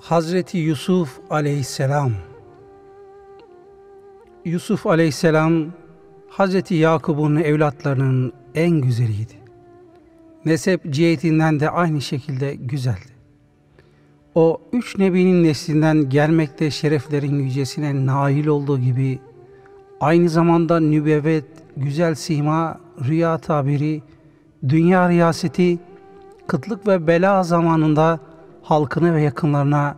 Hazreti Yusuf aleyhisselam Yusuf aleyhisselam Hazreti Yakub'un evlatlarının en güzeliydi. Nesep cihetinden de aynı şekilde güzeldi. O üç nebinin neslinden gelmekte şereflerin yücesine nail olduğu gibi aynı zamanda nübüvvet, güzel sima, rüya tabiri, dünya riyaseti, kıtlık ve bela zamanında halkına ve yakınlarına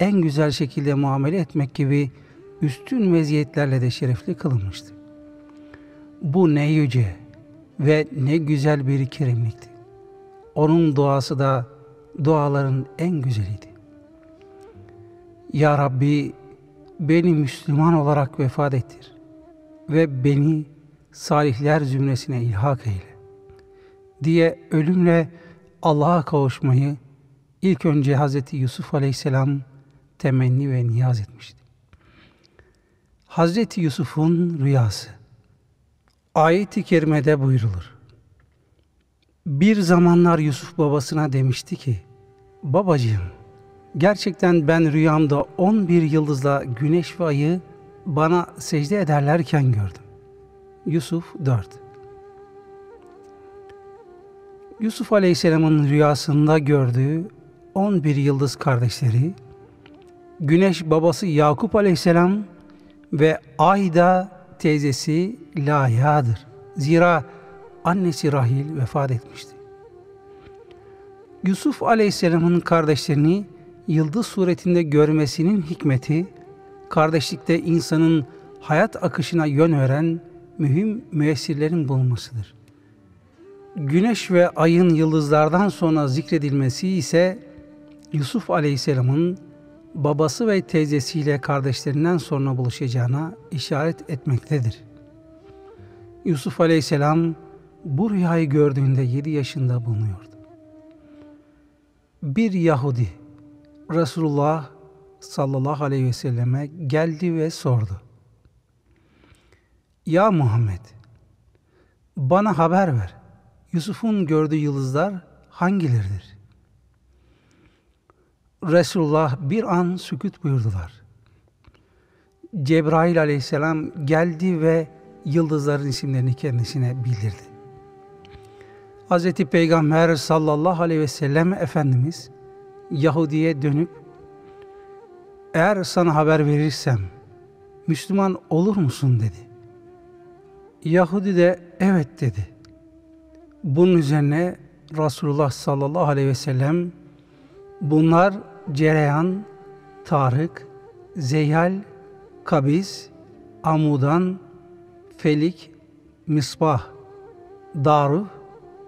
en güzel şekilde muamele etmek gibi üstün meziyetlerle de şerefli kılınmıştı. Bu ne yüce ve ne güzel bir kerimlikti. Onun duası da duaların en güzeliydi. Ya Rabbi beni Müslüman olarak vefat ettir ve beni salihler zümresine ilhak eyle diye ölümle Allah'a kavuşmayı ilk önce Hz. Yusuf Aleyhisselam temenni ve niyaz etmişti. Hz. Yusuf'un rüyası Ayet-i kerimede buyrulur. Bir zamanlar Yusuf babasına demişti ki, Babacığım, gerçekten ben rüyamda 11 yıldızla güneş ve ayı bana secde ederlerken gördüm. Yusuf 4 Yusuf Aleyhisselam'ın rüyasında gördüğü 11 yıldız kardeşleri, güneş babası Yakup Aleyhisselam ve ay da teyzesi Laya'dır. Zira annesi Rahil vefat etmişti. Yusuf Aleyhisselam'ın kardeşlerini yıldız suretinde görmesinin hikmeti, kardeşlikte insanın hayat akışına yön veren mühim müessirlerin bulunmasıdır. Güneş ve ayın yıldızlardan sonra zikredilmesi ise Yusuf Aleyhisselam'ın babası ve teyzesiyle kardeşlerinden sonra buluşacağına işaret etmektedir. Yusuf Aleyhisselam bu rüyayı gördüğünde 7 yaşında bulunuyordu. Bir Yahudi Resulullah sallallahu aleyhi ve selleme geldi ve sordu. Ya Muhammed, bana haber ver. Yusuf'un gördüğü yıldızlar hangileridir? Resulullah bir an sükut buyurdular. Cebrail aleyhisselam geldi ve yıldızların isimlerini kendisine bildirdi. Hz. Peygamber sallallahu aleyhi ve sellem Efendimiz Yahudi'ye dönüp eğer sana haber verirsem Müslüman olur musun dedi. Yahudi de evet dedi. Bunun üzerine Resulullah sallallahu aleyhi ve sellem bunlar Cereyan, Tarık, Zeyhal, Kabiz, Amudan, Felik, Misbah, Daruf,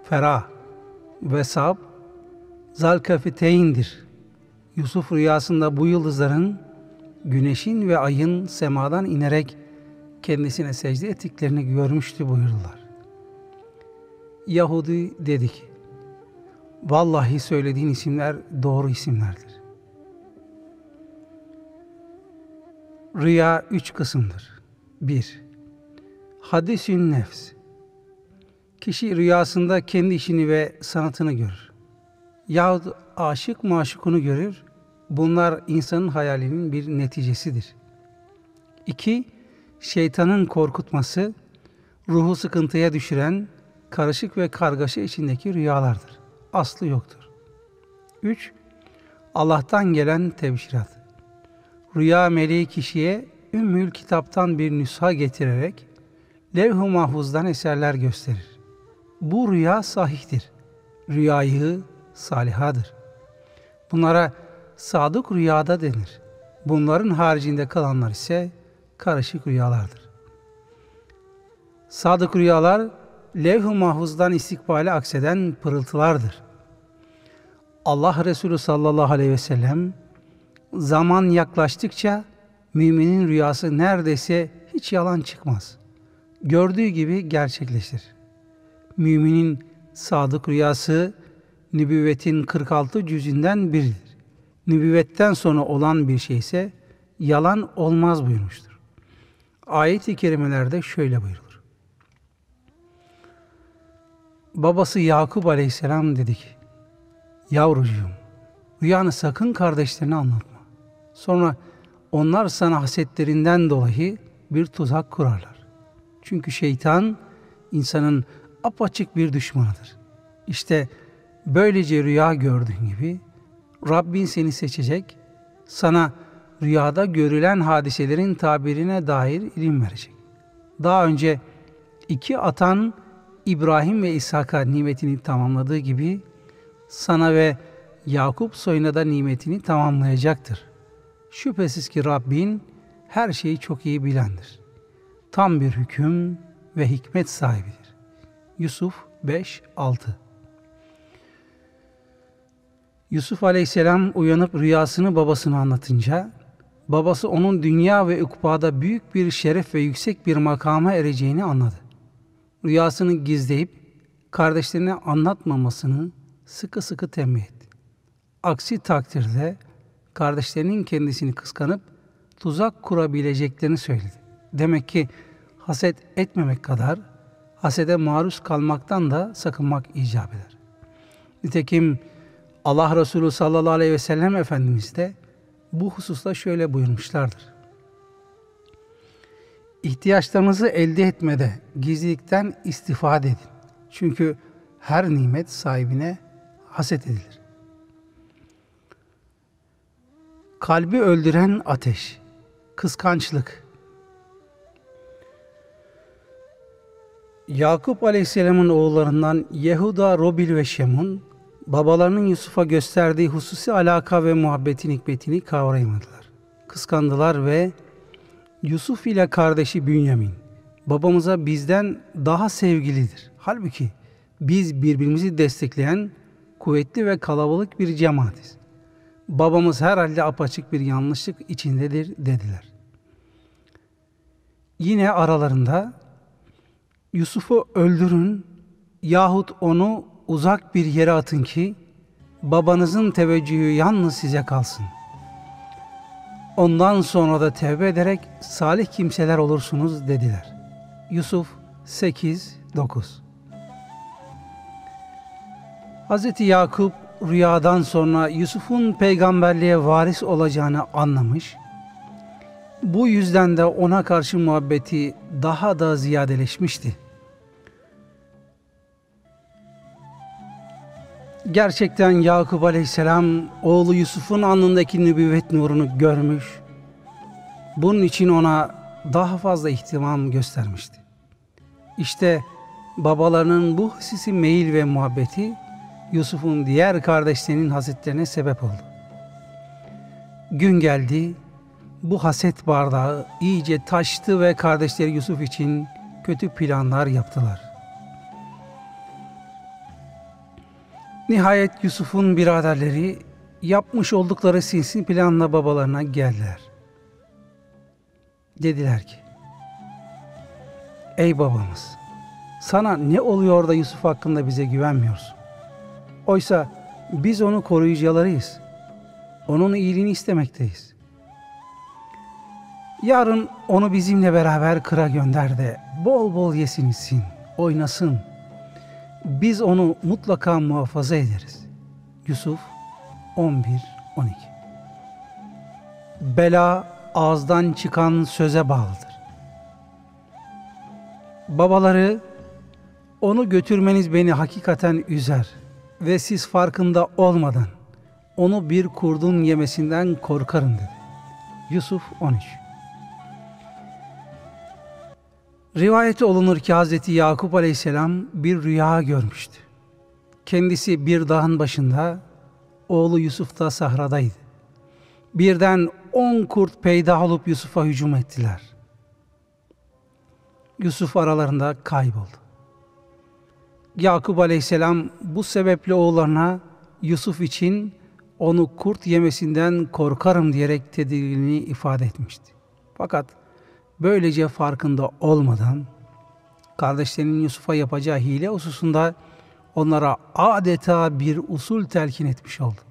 Ferah, Vesab, Zalkafiteyn'dir. Yusuf rüyasında bu yıldızların güneşin ve ayın semadan inerek kendisine secde ettiklerini görmüştü buyurdular. Yahudi dedi ki, Vallahi söylediğin isimler doğru isimlerdir. Rüya üç kısımdır. 1. Hadisün nefs. Kişi rüyasında kendi işini ve sanatını görür. Yahut aşık maşukunu görür. Bunlar insanın hayalinin bir neticesidir. 2. Şeytanın korkutması, ruhu sıkıntıya düşüren, karışık ve kargaşa içindeki rüyalardır. Aslı yoktur. 3. Allah'tan gelen tebşirat. Rüya meleği kişiye Ümmül Kitap'tan bir nüsha getirerek levh-i mahfuzdan eserler gösterir. Bu rüya sahihtir. Rüyayı salihadır. Bunlara sadık rüyada denir. Bunların haricinde kalanlar ise karışık rüyalardır. Sadık rüyalar levh-i mahfuzdan istikbale akseden pırıltılardır. Allah Resulü sallallahu aleyhi ve sellem zaman yaklaştıkça müminin rüyası neredeyse hiç yalan çıkmaz. Gördüğü gibi gerçekleşir. Müminin sadık rüyası nübüvvetin 46 cüzünden biridir. Nübüvvetten sonra olan bir şey ise yalan olmaz buyurmuştur. Ayet-i kerimelerde şöyle buyurulur. Babası Yakup aleyhisselam dedi ki, Yavrucuğum, rüyanı sakın kardeşlerine anlatma. Sonra onlar sana hasetlerinden dolayı bir tuzak kurarlar. Çünkü şeytan insanın apaçık bir düşmanıdır. İşte böylece rüya gördüğün gibi Rabbin seni seçecek, sana rüyada görülen hadiselerin tabirine dair ilim verecek. Daha önce iki atan İbrahim ve İshak'a nimetini tamamladığı gibi sana ve Yakup soyuna da nimetini tamamlayacaktır. Şüphesiz ki Rabbin her şeyi çok iyi bilendir. Tam bir hüküm ve hikmet sahibidir. Yusuf 5-6 Yusuf aleyhisselam uyanıp rüyasını babasına anlatınca, babası onun dünya ve ukbada büyük bir şeref ve yüksek bir makama ereceğini anladı. Rüyasını gizleyip kardeşlerine anlatmamasını sıkı sıkı tembih etti. Aksi takdirde kardeşlerinin kendisini kıskanıp tuzak kurabileceklerini söyledi. Demek ki haset etmemek kadar hasede maruz kalmaktan da sakınmak icap eder. Nitekim Allah Resulü sallallahu aleyhi ve sellem Efendimiz de bu hususta şöyle buyurmuşlardır. İhtiyaçlarınızı elde etmede gizlilikten istifade edin. Çünkü her nimet sahibine haset edilir. Kalbi öldüren ateş, kıskançlık. Yakup Aleyhisselam'ın oğullarından Yehuda, Robil ve Şemun, babalarının Yusuf'a gösterdiği hususi alaka ve muhabbetin hikmetini kavrayamadılar. Kıskandılar ve Yusuf ile kardeşi Bünyamin babamıza bizden daha sevgilidir. Halbuki biz birbirimizi destekleyen kuvvetli ve kalabalık bir cemaatiz. Babamız herhalde apaçık bir yanlışlık içindedir dediler. Yine aralarında Yusuf'u öldürün yahut onu uzak bir yere atın ki babanızın teveccühü yalnız size kalsın. Ondan sonra da tevbe ederek salih kimseler olursunuz dediler. Yusuf 8 9 Hz. Yakup rüyadan sonra Yusuf'un peygamberliğe varis olacağını anlamış. Bu yüzden de ona karşı muhabbeti daha da ziyadeleşmişti. Gerçekten Yakup Aleyhisselam oğlu Yusuf'un alnındaki nübüvvet nurunu görmüş. Bunun için ona daha fazla ihtimam göstermişti. İşte babalarının bu hissi meyil ve muhabbeti Yusuf'un diğer kardeşlerinin hasetlerine sebep oldu. Gün geldi, bu haset bardağı iyice taştı ve kardeşleri Yusuf için kötü planlar yaptılar. Nihayet Yusuf'un biraderleri yapmış oldukları sinsi planla babalarına geldiler. Dediler ki, Ey babamız, sana ne oluyor da Yusuf hakkında bize güvenmiyorsun? Oysa biz onu koruyucularıyız. Onun iyiliğini istemekteyiz. Yarın onu bizimle beraber kıra gönder de bol bol yesin içsin, oynasın. Biz onu mutlaka muhafaza ederiz. Yusuf 11-12 Bela ağızdan çıkan söze bağlıdır. Babaları onu götürmeniz beni hakikaten üzer.'' Ve siz farkında olmadan onu bir kurdun yemesinden korkarım dedi. Yusuf 13 Rivayet olunur ki Hz. Yakup aleyhisselam bir rüya görmüştü. Kendisi bir dağın başında, oğlu Yusuf da sahradaydı. Birden on kurt peyda olup Yusuf'a hücum ettiler. Yusuf aralarında kayboldu. Yakup aleyhisselam bu sebeple oğullarına Yusuf için onu kurt yemesinden korkarım diyerek tedirginliğini ifade etmişti. Fakat böylece farkında olmadan kardeşlerinin Yusuf'a yapacağı hile hususunda onlara adeta bir usul telkin etmiş oldu.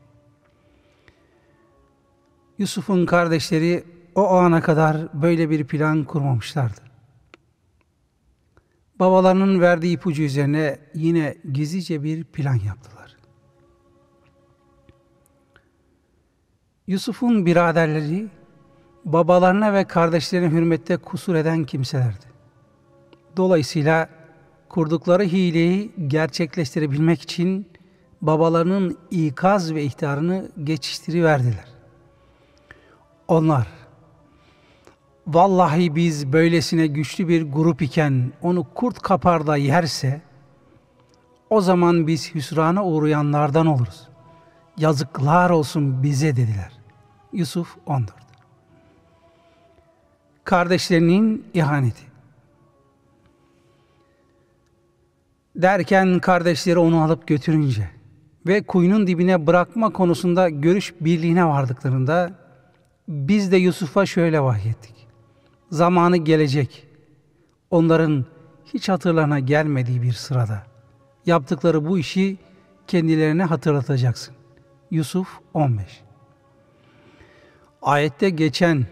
Yusuf'un kardeşleri o ana kadar böyle bir plan kurmamışlardı babalarının verdiği ipucu üzerine yine gizlice bir plan yaptılar. Yusuf'un biraderleri babalarına ve kardeşlerine hürmette kusur eden kimselerdi. Dolayısıyla kurdukları hileyi gerçekleştirebilmek için babalarının ikaz ve ihtarını geçiştiriverdiler. Onlar, vallahi biz böylesine güçlü bir grup iken onu kurt kapar da yerse, o zaman biz hüsrana uğrayanlardan oluruz. Yazıklar olsun bize dediler. Yusuf 14 Kardeşlerinin ihaneti Derken kardeşleri onu alıp götürünce ve kuyunun dibine bırakma konusunda görüş birliğine vardıklarında biz de Yusuf'a şöyle vahyettik. Zamanı gelecek. Onların hiç hatırlarına gelmediği bir sırada yaptıkları bu işi kendilerine hatırlatacaksın. Yusuf 15 Ayette geçen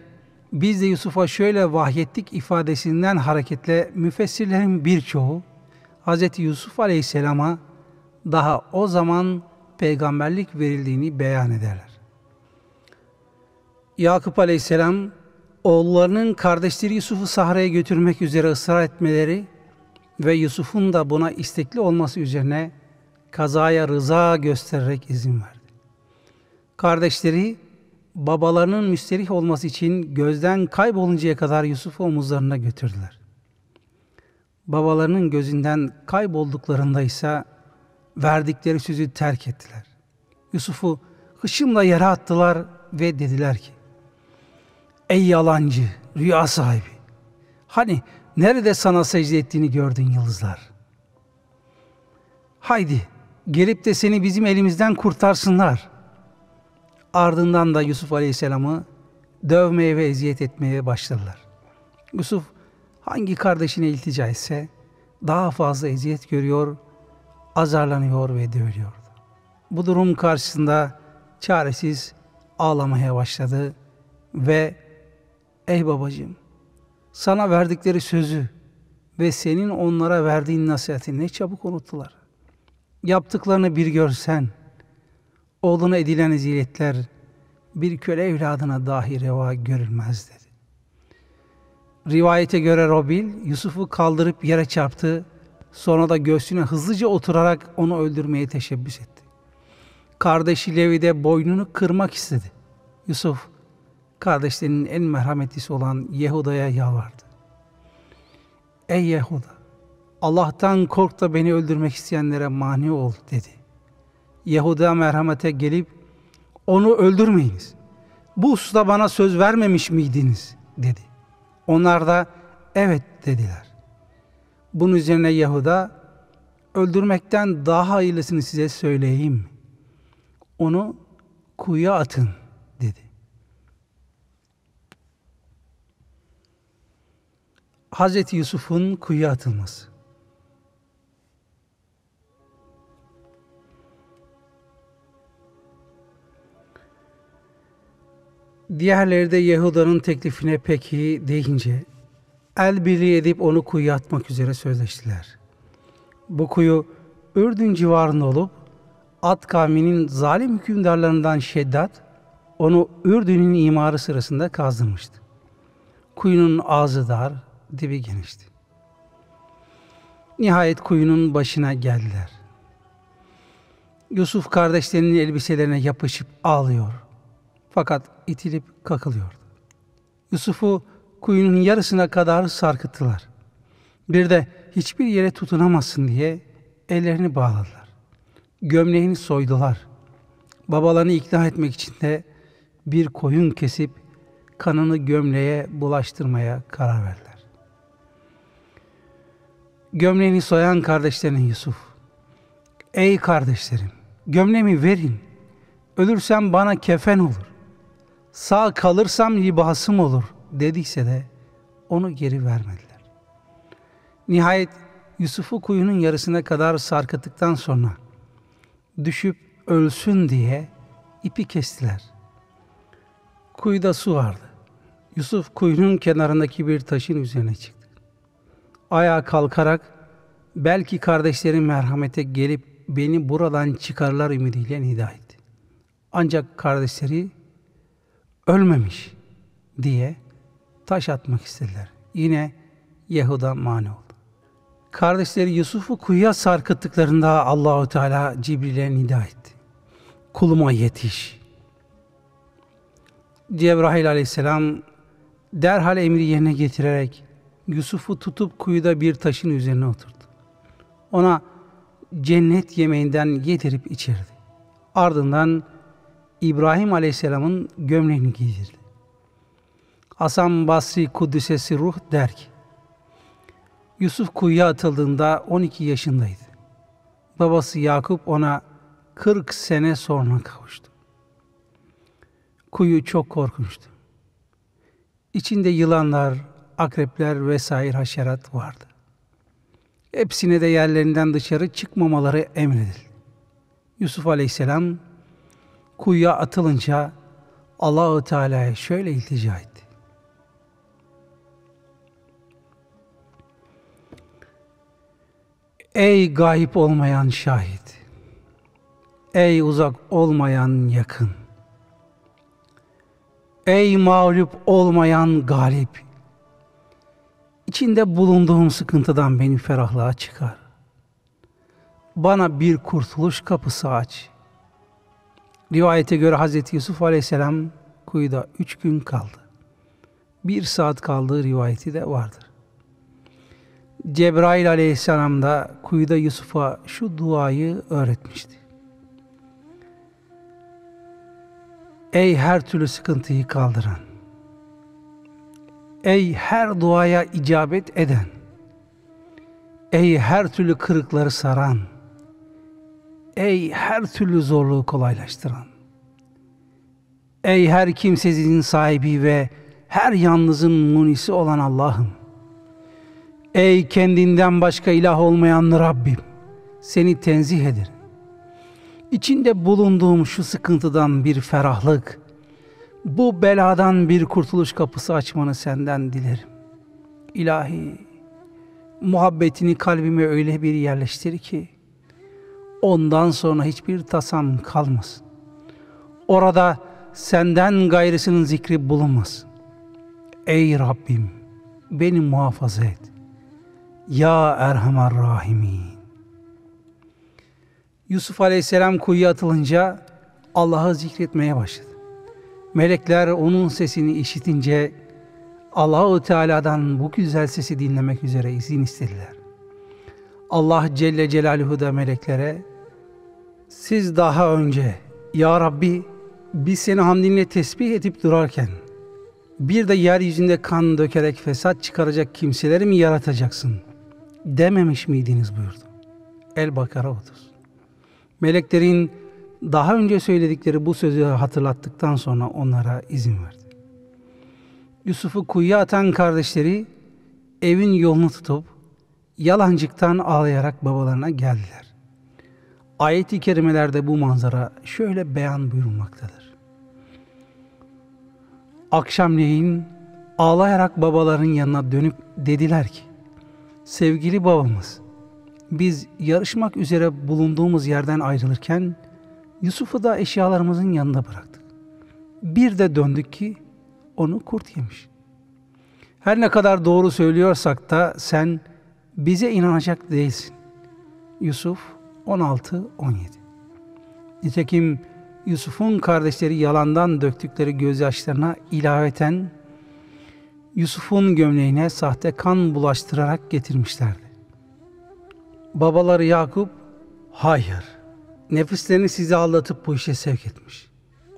biz de Yusuf'a şöyle vahyettik ifadesinden hareketle müfessirlerin birçoğu Hz. Yusuf Aleyhisselam'a daha o zaman peygamberlik verildiğini beyan ederler. Yakup Aleyhisselam oğullarının kardeşleri Yusuf'u sahraya götürmek üzere ısrar etmeleri ve Yusuf'un da buna istekli olması üzerine kazaya rıza göstererek izin verdi. Kardeşleri babalarının müsterih olması için gözden kayboluncaya kadar Yusuf'u omuzlarına götürdüler. Babalarının gözünden kaybolduklarında ise verdikleri sözü terk ettiler. Yusuf'u hışımla yere attılar ve dediler ki, Ey yalancı, rüya sahibi! Hani nerede sana secde ettiğini gördün yıldızlar? Haydi gelip de seni bizim elimizden kurtarsınlar. Ardından da Yusuf Aleyhisselam'ı dövmeye ve eziyet etmeye başladılar. Yusuf hangi kardeşine iltica etse daha fazla eziyet görüyor, azarlanıyor ve dövülüyordu. Bu durum karşısında çaresiz ağlamaya başladı ve ey babacığım sana verdikleri sözü ve senin onlara verdiğin nasihati ne çabuk unuttular. Yaptıklarını bir görsen, oğluna edilen eziyetler bir köle evladına dahi reva görülmez dedi. Rivayete göre Robil Yusuf'u kaldırıp yere çarptı. Sonra da göğsüne hızlıca oturarak onu öldürmeye teşebbüs etti. Kardeşi Levi de boynunu kırmak istedi. Yusuf kardeşlerinin en merhametlisi olan Yehuda'ya yalvardı. Ey Yehuda! Allah'tan kork da beni öldürmek isteyenlere mani ol dedi. Yehuda merhamete gelip onu öldürmeyiniz. Bu usta bana söz vermemiş miydiniz? dedi. Onlar da evet dediler. Bunun üzerine Yahuda öldürmekten daha hayırlısını size söyleyeyim. Onu kuyuya atın dedi. Hazreti Yusuf'un kuyuya atılması. Diğerleri de Yahuda'nın teklifine peki deyince el birliği edip onu kuyuya atmak üzere sözleştiler. Bu kuyu Ürdün civarında olup Ad kavminin zalim hükümdarlarından Şeddat onu Ürdün'ün imarı sırasında kazdırmıştı. Kuyunun ağzı dar, dibi genişti. Nihayet kuyunun başına geldiler. Yusuf kardeşlerinin elbiselerine yapışıp ağlıyor. Fakat itilip kakılıyordu. Yusuf'u kuyunun yarısına kadar sarkıttılar. Bir de hiçbir yere tutunamazsın diye ellerini bağladılar. Gömleğini soydular. Babalarını ikna etmek için de bir koyun kesip kanını gömleğe bulaştırmaya karar verdiler. Gömleğini soyan kardeşlerine Yusuf, Ey kardeşlerim, gömleğimi verin. Ölürsem bana kefen olur sağ kalırsam libasım olur dediyse de onu geri vermediler. Nihayet Yusuf'u kuyunun yarısına kadar sarkıttıktan sonra düşüp ölsün diye ipi kestiler. Kuyuda su vardı. Yusuf kuyunun kenarındaki bir taşın üzerine çıktı. Ayağa kalkarak belki kardeşlerin merhamete gelip beni buradan çıkarlar ümidiyle nida etti. Ancak kardeşleri ölmemiş diye taş atmak istediler. Yine Yehuda mani oldu. Kardeşleri Yusuf'u kuyuya sarkıttıklarında Allahu Teala Cibril'e nida etti. Kuluma yetiş. Cebrail aleyhisselam derhal emri yerine getirerek Yusuf'u tutup kuyuda bir taşın üzerine oturdu. Ona cennet yemeğinden yedirip içirdi. Ardından İbrahim Aleyhisselam'ın gömleğini giydirdi. Hasan Basri Kuddisesi Ruh der ki, Yusuf kuyuya atıldığında 12 yaşındaydı. Babası Yakup ona 40 sene sonra kavuştu. Kuyu çok korkunçtu. İçinde yılanlar, akrepler vesaire haşerat vardı. Hepsine de yerlerinden dışarı çıkmamaları emredildi. Yusuf Aleyhisselam kuyuya atılınca Allahu Teala'ya şöyle iltica etti. Ey gayip olmayan şahit, ey uzak olmayan yakın, ey mağlup olmayan galip, içinde bulunduğum sıkıntıdan beni ferahlığa çıkar. Bana bir kurtuluş kapısı aç. Rivayete göre Hz. Yusuf Aleyhisselam kuyuda üç gün kaldı. Bir saat kaldığı rivayeti de vardır. Cebrail aleyhisselam da kuyuda Yusuf'a şu duayı öğretmişti. Ey her türlü sıkıntıyı kaldıran, ey her duaya icabet eden, ey her türlü kırıkları saran, ey her türlü zorluğu kolaylaştıran, ey her kimsesizin sahibi ve her yalnızın munisi olan Allah'ım, Ey kendinden başka ilah olmayan Rabbim, seni tenzih ederim. İçinde bulunduğum şu sıkıntıdan bir ferahlık, bu beladan bir kurtuluş kapısı açmanı senden dilerim. İlahi, muhabbetini kalbime öyle bir yerleştir ki, ondan sonra hiçbir tasam kalmasın. Orada senden gayrısının zikri bulunmasın. Ey Rabbim, beni muhafaza et. Ya Erhamer Rahimin. Yusuf Aleyhisselam kuyuya atılınca Allah'ı zikretmeye başladı. Melekler onun sesini işitince Allahu Teala'dan bu güzel sesi dinlemek üzere izin istediler. Allah Celle Celaluhu da meleklere siz daha önce Ya Rabbi biz seni hamdinle tesbih edip durarken bir de yeryüzünde kan dökerek fesat çıkaracak kimseleri mi yaratacaksın?'' dememiş miydiniz buyurdu. El-Bakara 30. Meleklerin daha önce söyledikleri bu sözü hatırlattıktan sonra onlara izin verdi. Yusuf'u kuyuya atan kardeşleri evin yolunu tutup yalancıktan ağlayarak babalarına geldiler. Ayet-i kerimelerde bu manzara şöyle beyan buyurulmaktadır. Akşamleyin ağlayarak babaların yanına dönüp dediler ki sevgili babamız, biz yarışmak üzere bulunduğumuz yerden ayrılırken Yusuf'u da eşyalarımızın yanında bıraktık. Bir de döndük ki onu kurt yemiş. Her ne kadar doğru söylüyorsak da sen bize inanacak değilsin. Yusuf 16-17 Nitekim Yusuf'un kardeşleri yalandan döktükleri gözyaşlarına ilaveten Yusuf'un gömleğine sahte kan bulaştırarak getirmişlerdi. Babaları Yakup, hayır, nefislerini sizi aldatıp bu işe sevk etmiş.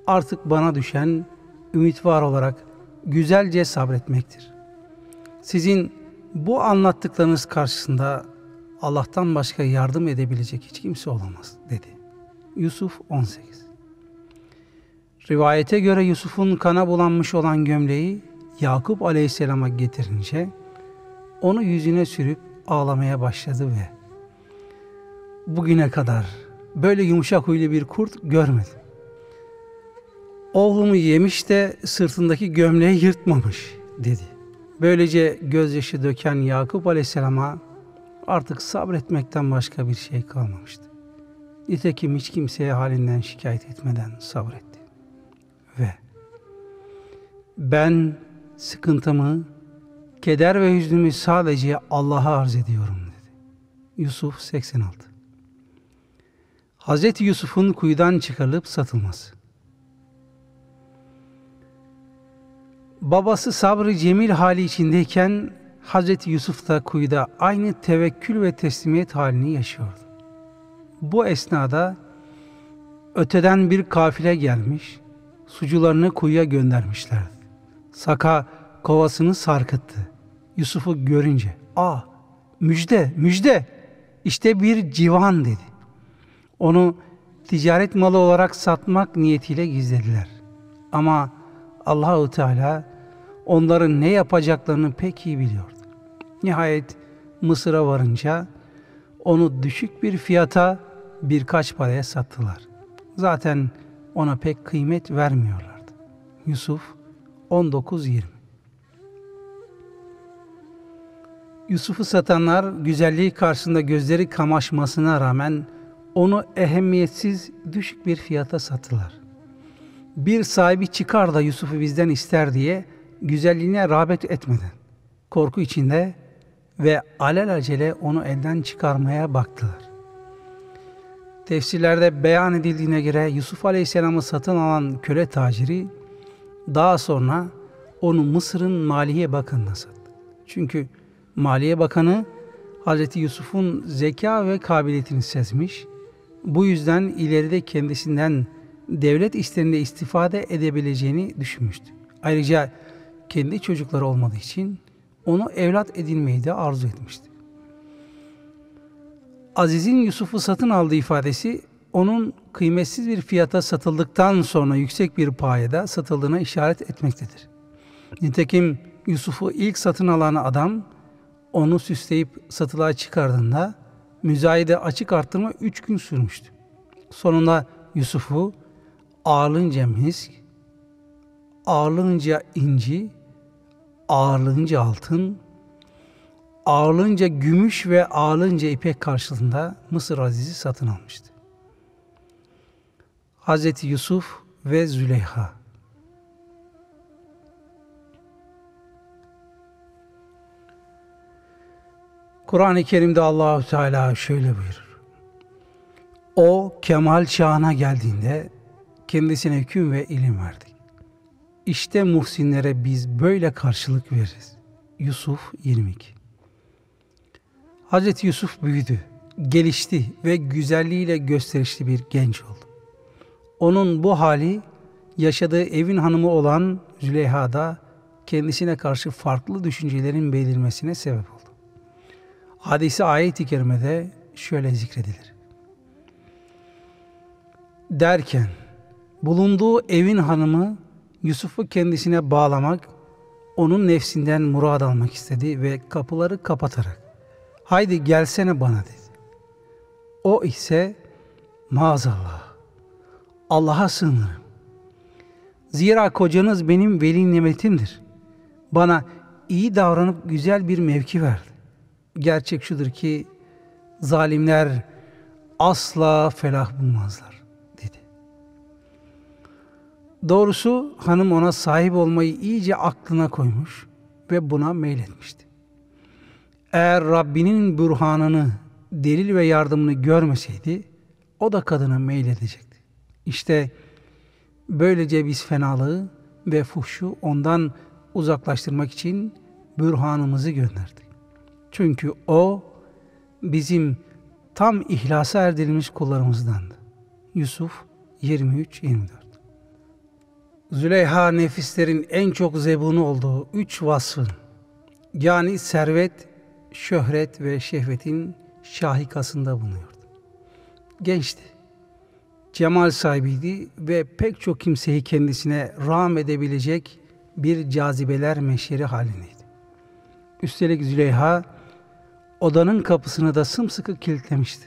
Artık bana düşen ümit var olarak güzelce sabretmektir. Sizin bu anlattıklarınız karşısında Allah'tan başka yardım edebilecek hiç kimse olamaz dedi. Yusuf 18 Rivayete göre Yusuf'un kana bulanmış olan gömleği Yakup Aleyhisselam'a getirince onu yüzüne sürüp ağlamaya başladı ve bugüne kadar böyle yumuşak huylu bir kurt görmedim. Oğlumu yemiş de sırtındaki gömleği yırtmamış dedi. Böylece gözyaşı döken Yakup Aleyhisselam'a artık sabretmekten başka bir şey kalmamıştı. Nitekim hiç kimseye halinden şikayet etmeden sabretti. Ve Ben sıkıntımı, keder ve hüznümü sadece Allah'a arz ediyorum dedi. Yusuf 86 Hazreti Yusuf'un kuyudan çıkarılıp satılması. Babası sabrı cemil hali içindeyken Hazreti Yusuf da kuyuda aynı tevekkül ve teslimiyet halini yaşıyordu. Bu esnada öteden bir kafile gelmiş, sucularını kuyuya göndermişlerdi. Saka kovasını sarkıttı. Yusuf'u görünce, ''Aa, müjde, müjde, işte bir civan.'' dedi. Onu ticaret malı olarak satmak niyetiyle gizlediler. Ama Allahu Teala onların ne yapacaklarını pek iyi biliyordu. Nihayet Mısır'a varınca onu düşük bir fiyata birkaç paraya sattılar. Zaten ona pek kıymet vermiyorlardı. Yusuf 19-20 Yusuf'u satanlar güzelliği karşısında gözleri kamaşmasına rağmen onu ehemmiyetsiz düşük bir fiyata sattılar. Bir sahibi çıkar da Yusuf'u bizden ister diye güzelliğine rağbet etmeden, korku içinde ve alelacele onu elden çıkarmaya baktılar. Tefsirlerde beyan edildiğine göre Yusuf Aleyhisselam'ı satın alan köle taciri daha sonra onu Mısır'ın Maliye Bakanı'na sattı. Çünkü Maliye Bakanı Hz. Yusuf'un zeka ve kabiliyetini sezmiş, bu yüzden ileride kendisinden devlet işlerinde istifade edebileceğini düşünmüştü. Ayrıca kendi çocukları olmadığı için onu evlat edinmeyi de arzu etmişti. Aziz'in Yusuf'u satın aldığı ifadesi onun kıymetsiz bir fiyata satıldıktan sonra yüksek bir payeda satıldığına işaret etmektedir. Nitekim Yusuf'u ilk satın alan adam onu süsleyip satılığa çıkardığında müzayede açık arttırma üç gün sürmüştü. Sonunda Yusuf'u ağırlığınca misk, ağırlığınca inci, ağırlığınca altın, ağırlığınca gümüş ve ağırlığınca ipek karşılığında Mısır Aziz'i satın almıştı. Hazreti Yusuf ve Züleyha Kur'an-ı Kerim'de Allahu Teala şöyle buyurur. O kemal çağına geldiğinde kendisine hüküm ve ilim verdik. İşte muhsinlere biz böyle karşılık veririz. Yusuf 22 Hazreti Yusuf büyüdü, gelişti ve güzelliğiyle gösterişli bir genç oldu. Onun bu hali yaşadığı evin hanımı olan Züleyha'da kendisine karşı farklı düşüncelerin belirmesine sebep oldu. Hadisi ayet-i kerimede şöyle zikredilir. Derken bulunduğu evin hanımı Yusuf'u kendisine bağlamak, onun nefsinden murad almak istedi ve kapıları kapatarak haydi gelsene bana dedi. O ise maazallah Allah'a sığınırım. Zira kocanız benim veli nimetimdir. Bana iyi davranıp güzel bir mevki verdi. Gerçek şudur ki zalimler asla felah bulmazlar dedi. Doğrusu hanım ona sahip olmayı iyice aklına koymuş ve buna meyletmişti. Eğer Rabbinin bürhanını, delil ve yardımını görmeseydi o da kadına meyledecekti. İşte böylece biz fenalığı ve fuhşu ondan uzaklaştırmak için bürhanımızı gönderdik. Çünkü o bizim tam ihlasa erdirilmiş kullarımızdandı. Yusuf 23-24 Züleyha nefislerin en çok zebunu olduğu üç vasfın yani servet, şöhret ve şehvetin şahikasında bulunuyordu. Gençti, cemal sahibiydi ve pek çok kimseyi kendisine rağm edebilecek bir cazibeler meşeri halindeydi. Üstelik Züleyha odanın kapısını da sımsıkı kilitlemişti.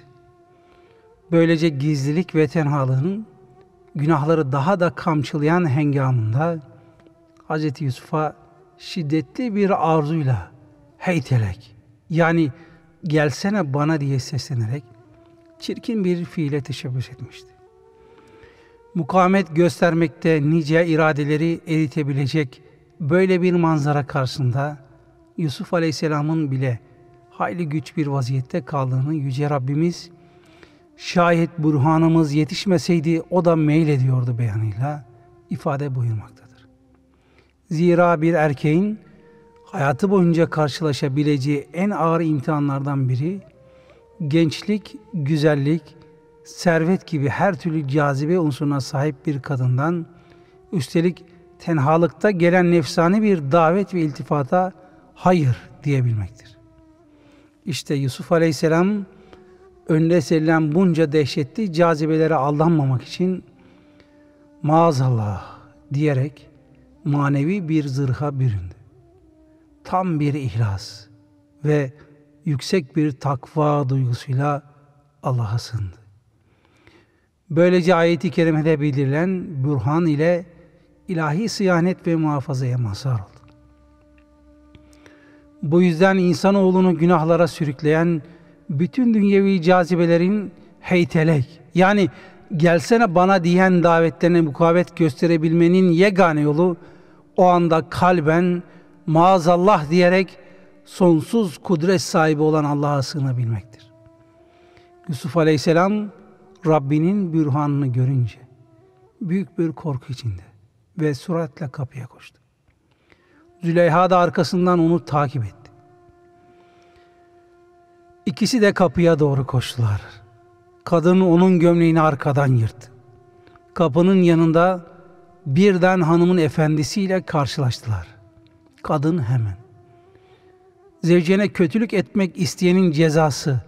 Böylece gizlilik ve tenhalığın günahları daha da kamçılayan hengamında Hz. Yusuf'a şiddetli bir arzuyla heytelek yani gelsene bana diye seslenerek çirkin bir fiile teşebbüs etmişti. Mukamet göstermekte nice iradeleri eritebilecek böyle bir manzara karşısında Yusuf Aleyhisselam'ın bile hayli güç bir vaziyette kaldığını Yüce Rabbimiz şayet burhanımız yetişmeseydi o da meylediyordu beyanıyla ifade buyurmaktadır. Zira bir erkeğin hayatı boyunca karşılaşabileceği en ağır imtihanlardan biri gençlik, güzellik, servet gibi her türlü cazibe unsuruna sahip bir kadından üstelik tenhalıkta gelen nefsani bir davet ve iltifata hayır diyebilmektir. İşte Yusuf Aleyhisselam önüne serilen bunca dehşetli cazibelere aldanmamak için maazallah diyerek manevi bir zırha büründü. Tam bir ihlas ve yüksek bir takva duygusuyla Allah'a sığındı. Böylece ayeti kerimede bildirilen bürhan ile ilahi sıyanet ve muhafazaya mazhar oldu. Bu yüzden insanoğlunu günahlara sürükleyen bütün dünyevi cazibelerin heytelek yani gelsene bana diyen davetlerine mukavet gösterebilmenin yegane yolu o anda kalben maazallah diyerek sonsuz kudret sahibi olan Allah'a sığınabilmektir. Yusuf Aleyhisselam Rabbinin bürhanını görünce büyük bir korku içinde ve suratle kapıya koştu. Züleyha da arkasından onu takip etti. İkisi de kapıya doğru koştular. Kadın onun gömleğini arkadan yırttı. Kapının yanında birden hanımın efendisiyle karşılaştılar. Kadın hemen. Zevcene kötülük etmek isteyenin cezası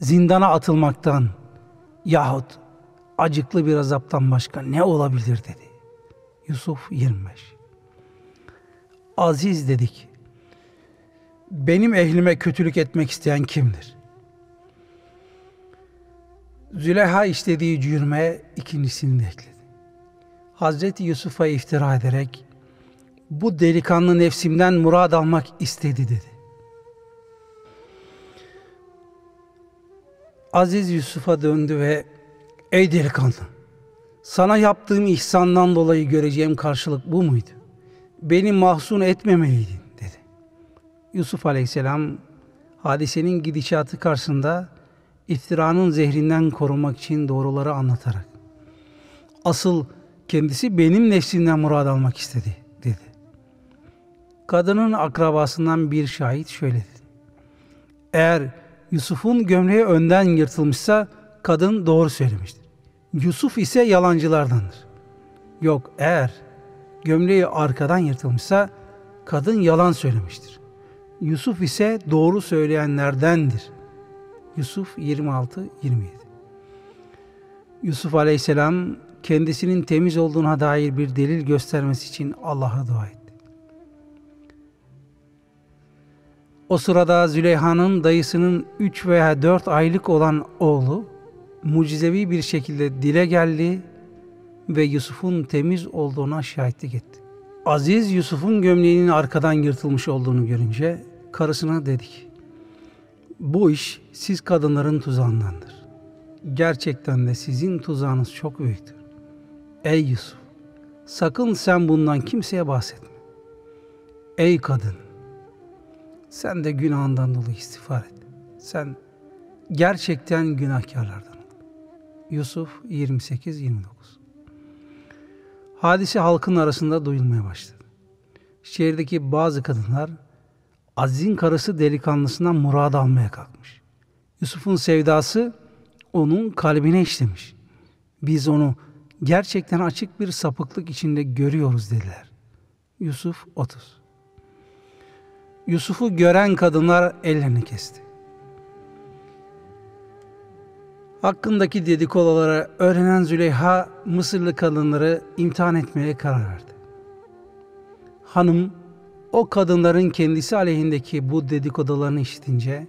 zindana atılmaktan yahut acıklı bir azaptan başka ne olabilir dedi. Yusuf 25 Aziz dedik. Benim ehlime kötülük etmek isteyen kimdir? Züleyha istediği cürme ikincisini de ekledi. Hazreti Yusuf'a iftira ederek bu delikanlı nefsimden murad almak istedi dedi. Aziz Yusuf'a döndü ve ey delikanlı sana yaptığım ihsandan dolayı göreceğim karşılık bu muydu? Beni mahzun etmemeliydin dedi. Yusuf Aleyhisselam hadisenin gidişatı karşısında iftiranın zehrinden korunmak için doğruları anlatarak asıl kendisi benim nefsimden murad almak istedi dedi. Kadının akrabasından bir şahit şöyle dedi. Eğer Yusuf'un gömleği önden yırtılmışsa kadın doğru söylemiştir. Yusuf ise yalancılardandır. Yok eğer gömleği arkadan yırtılmışsa kadın yalan söylemiştir. Yusuf ise doğru söyleyenlerdendir. Yusuf 26-27 Yusuf aleyhisselam kendisinin temiz olduğuna dair bir delil göstermesi için Allah'a dua etti. O sırada Züleyha'nın dayısının 3 veya 4 aylık olan oğlu mucizevi bir şekilde dile geldi ve Yusuf'un temiz olduğuna şahitlik etti. Aziz Yusuf'un gömleğinin arkadan yırtılmış olduğunu görünce karısına dedik. Bu iş siz kadınların tuzağındandır. Gerçekten de sizin tuzağınız çok büyüktür. Ey Yusuf! Sakın sen bundan kimseye bahsetme. Ey kadın! Sen de günahından dolayı istiğfar et. Sen gerçekten günahkarlardan. Yusuf 28-29 Hadise halkın arasında duyulmaya başladı. Şehirdeki bazı kadınlar Aziz'in karısı delikanlısından murad almaya kalkmış. Yusuf'un sevdası onun kalbine işlemiş. Biz onu gerçekten açık bir sapıklık içinde görüyoruz dediler. Yusuf 30 Yusuf'u gören kadınlar ellerini kesti. Hakkındaki dedikodaları öğrenen Züleyha Mısırlı kadınları imtihan etmeye karar verdi. Hanım o kadınların kendisi aleyhindeki bu dedikodalarını işitince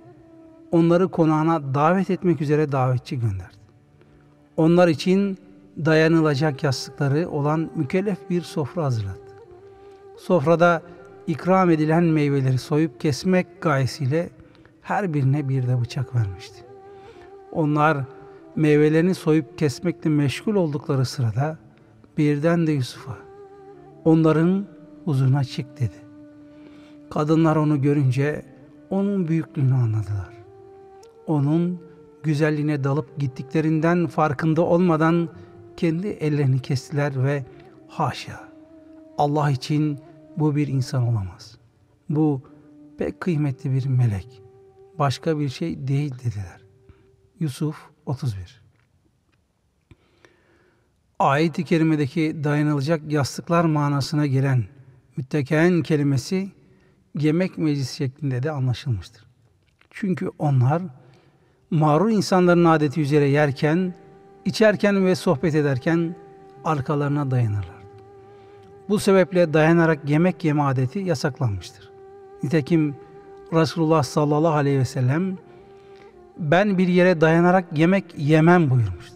onları konağına davet etmek üzere davetçi gönderdi. Onlar için dayanılacak yastıkları olan mükellef bir sofra hazırladı. Sofrada ikram edilen meyveleri soyup kesmek gayesiyle her birine bir de bıçak vermişti. Onlar meyvelerini soyup kesmekle meşgul oldukları sırada birden de Yusuf'a onların huzuruna çık dedi. Kadınlar onu görünce onun büyüklüğünü anladılar. Onun güzelliğine dalıp gittiklerinden farkında olmadan kendi ellerini kestiler ve haşa Allah için bu bir insan olamaz. Bu pek kıymetli bir melek. Başka bir şey değil dediler. Yusuf 31 Ayet-i kerimedeki dayanılacak yastıklar manasına gelen mütteken kelimesi yemek meclisi şeklinde de anlaşılmıştır. Çünkü onlar mağrur insanların adeti üzere yerken, içerken ve sohbet ederken arkalarına dayanırlar. Bu sebeple dayanarak yemek yeme adeti yasaklanmıştır. Nitekim Resulullah sallallahu aleyhi ve sellem ben bir yere dayanarak yemek yemem buyurmuştur.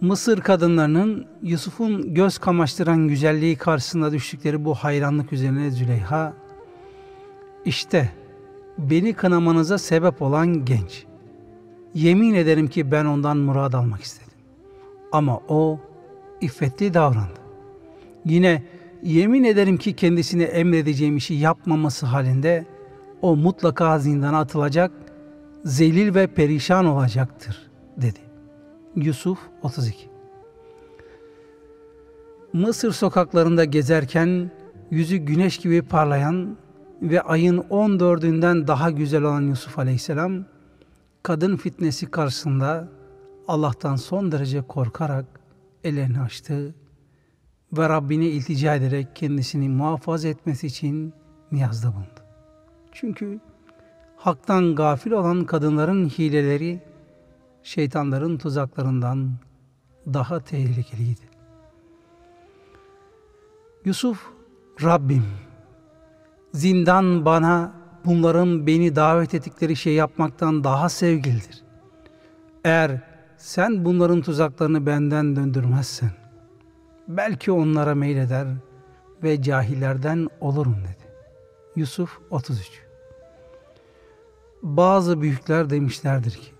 Mısır kadınlarının Yusuf'un göz kamaştıran güzelliği karşısında düştükleri bu hayranlık üzerine Züleyha işte beni kınamanıza sebep olan genç. Yemin ederim ki ben ondan murad almak istedim. Ama o iffetli davrandı. Yine yemin ederim ki kendisine emredeceğim işi yapmaması halinde o mutlaka zindana atılacak, zelil ve perişan olacaktır dedi. Yusuf 32 Mısır sokaklarında gezerken yüzü güneş gibi parlayan ve ayın 14'ünden daha güzel olan Yusuf Aleyhisselam kadın fitnesi karşısında Allah'tan son derece korkarak ellerini açtı ve Rabbine iltica ederek kendisini muhafaza etmesi için niyazda bulundu. Çünkü haktan gafil olan kadınların hileleri şeytanların tuzaklarından daha tehlikeliydi. Yusuf, Rabbim, zindan bana bunların beni davet ettikleri şey yapmaktan daha sevgilidir. Eğer sen bunların tuzaklarını benden döndürmezsen, belki onlara meyleder ve cahillerden olurum dedi. Yusuf 33 Bazı büyükler demişlerdir ki,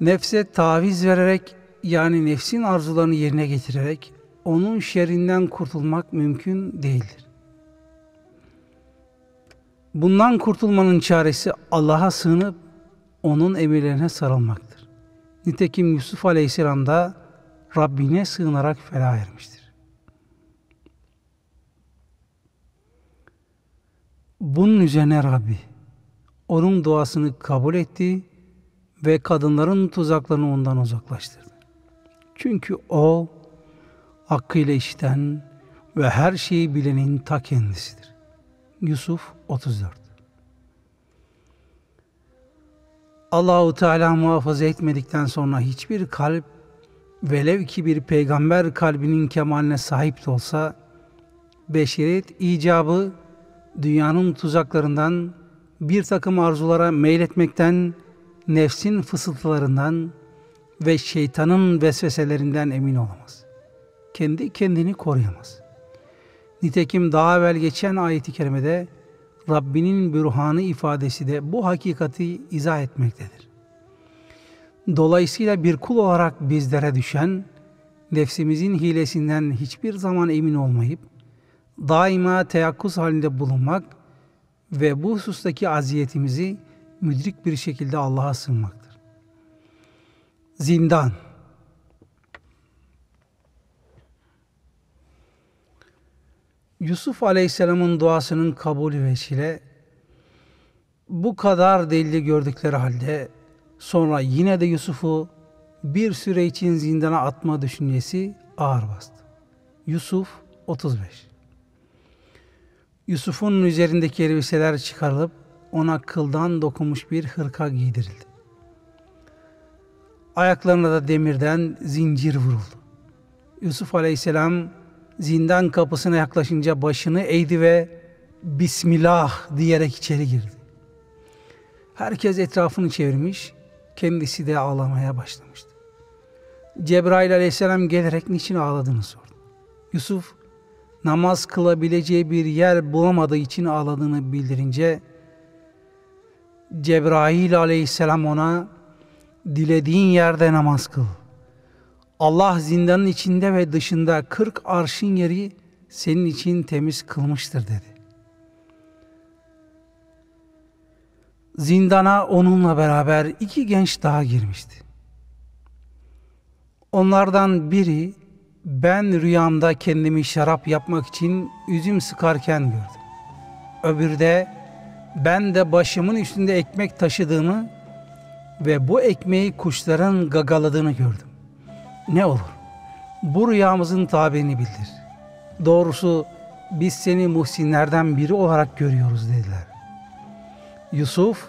nefse taviz vererek yani nefsin arzularını yerine getirerek onun şerrinden kurtulmak mümkün değildir. Bundan kurtulmanın çaresi Allah'a sığınıp onun emirlerine sarılmaktır. Nitekim Yusuf Aleyhisselam da Rabbine sığınarak felah ermiştir. Bunun üzerine Rabbi onun duasını kabul etti ve kadınların tuzaklarını ondan uzaklaştırdı. Çünkü o hakkıyla işiten ve her şeyi bilenin ta kendisidir. Yusuf 34 Allahu Teala muhafaza etmedikten sonra hiçbir kalp velev ki bir peygamber kalbinin kemaline sahip de olsa beşeriyet icabı dünyanın tuzaklarından bir takım arzulara meyletmekten nefsin fısıltılarından ve şeytanın vesveselerinden emin olamaz. Kendi kendini koruyamaz. Nitekim daha evvel geçen ayeti kerimede Rabbinin bürhanı ifadesi de bu hakikati izah etmektedir. Dolayısıyla bir kul olarak bizlere düşen, nefsimizin hilesinden hiçbir zaman emin olmayıp, daima teyakkuz halinde bulunmak ve bu husustaki aziyetimizi müdrik bir şekilde Allah'a sığınmaktır. Zindan Yusuf Aleyhisselam'ın duasının kabulü vesile bu kadar delili gördükleri halde sonra yine de Yusuf'u bir süre için zindana atma düşüncesi ağır bastı. Yusuf 35 Yusuf'un üzerindeki elbiseler çıkarılıp ona kıldan dokunmuş bir hırka giydirildi. Ayaklarına da demirden zincir vuruldu. Yusuf Aleyhisselam zindan kapısına yaklaşınca başını eğdi ve Bismillah diyerek içeri girdi. Herkes etrafını çevirmiş, kendisi de ağlamaya başlamıştı. Cebrail aleyhisselam gelerek niçin ağladığını sordu. Yusuf namaz kılabileceği bir yer bulamadığı için ağladığını bildirince Cebrail aleyhisselam ona dilediğin yerde namaz kıl. Allah zindanın içinde ve dışında kırk arşın yeri senin için temiz kılmıştır dedi. Zindana onunla beraber iki genç daha girmişti. Onlardan biri ben rüyamda kendimi şarap yapmak için üzüm sıkarken gördüm. Öbürü de ben de başımın üstünde ekmek taşıdığımı ve bu ekmeği kuşların gagaladığını gördüm. Ne olur bu rüyamızın tabirini bildir. Doğrusu biz seni muhsinlerden biri olarak görüyoruz dediler. Yusuf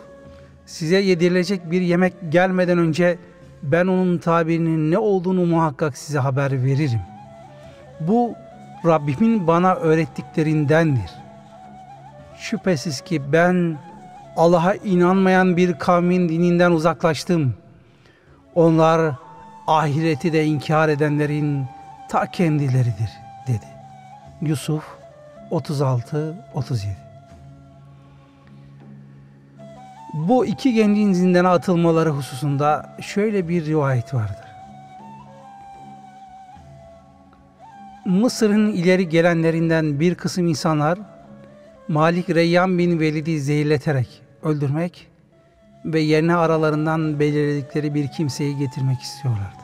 size yedirilecek bir yemek gelmeden önce ben onun tabirinin ne olduğunu muhakkak size haber veririm. Bu Rabbimin bana öğrettiklerindendir. Şüphesiz ki ben Allah'a inanmayan bir kavmin dininden uzaklaştım. Onlar ahireti de inkar edenlerin ta kendileridir dedi. Yusuf 36 37 Bu iki gencin zindana atılmaları hususunda şöyle bir rivayet vardır. Mısır'ın ileri gelenlerinden bir kısım insanlar Malik Reyyan bin Velid'i zehirleterek öldürmek ve yerine aralarından belirledikleri bir kimseyi getirmek istiyorlardı.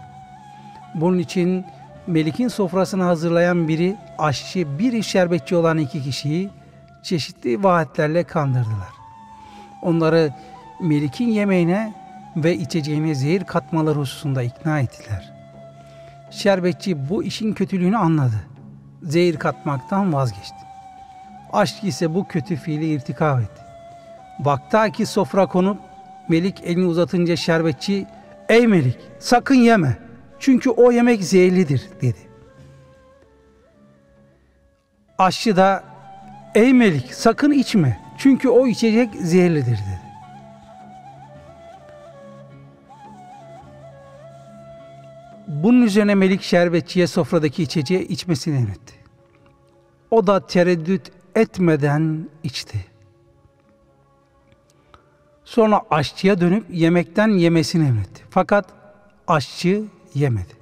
Bunun için Melik'in sofrasını hazırlayan biri aşçı, biri şerbetçi olan iki kişiyi çeşitli vaatlerle kandırdılar. Onları Melik'in yemeğine ve içeceğine zehir katmaları hususunda ikna ettiler. Şerbetçi bu işin kötülüğünü anladı. Zehir katmaktan vazgeçti. Aşk ise bu kötü fiili irtikab etti. Baktaki sofra konup Melik elini uzatınca şerbetçi ''Ey Melik sakın yeme çünkü o yemek zehirlidir.'' dedi. Aşçı da ''Ey Melik sakın içme çünkü o içecek zehirlidir.'' dedi. Bunun üzerine Melik şerbetçiye sofradaki içeceği içmesini emretti. O da tereddüt etmeden içti. Sonra aşçıya dönüp yemekten yemesini emretti. Fakat aşçı yemedi.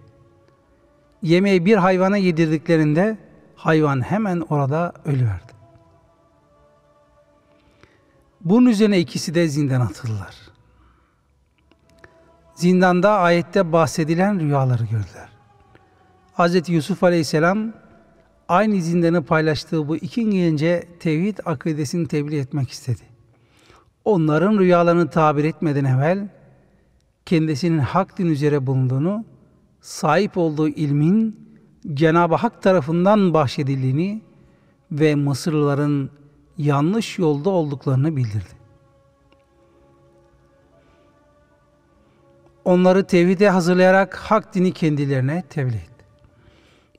Yemeği bir hayvana yedirdiklerinde hayvan hemen orada ölüverdi. Bunun üzerine ikisi de zindan atıldılar. Zindanda ayette bahsedilen rüyaları gördüler. Hz. Yusuf Aleyhisselam aynı zindanı paylaştığı bu iki gence tevhid akidesini tebliğ etmek istedi. Onların rüyalarını tabir etmeden evvel kendisinin hak din üzere bulunduğunu, sahip olduğu ilmin Cenab-ı Hak tarafından bahşedildiğini ve Mısırlıların yanlış yolda olduklarını bildirdi. Onları tevhide hazırlayarak hak dini kendilerine tebliğ etti.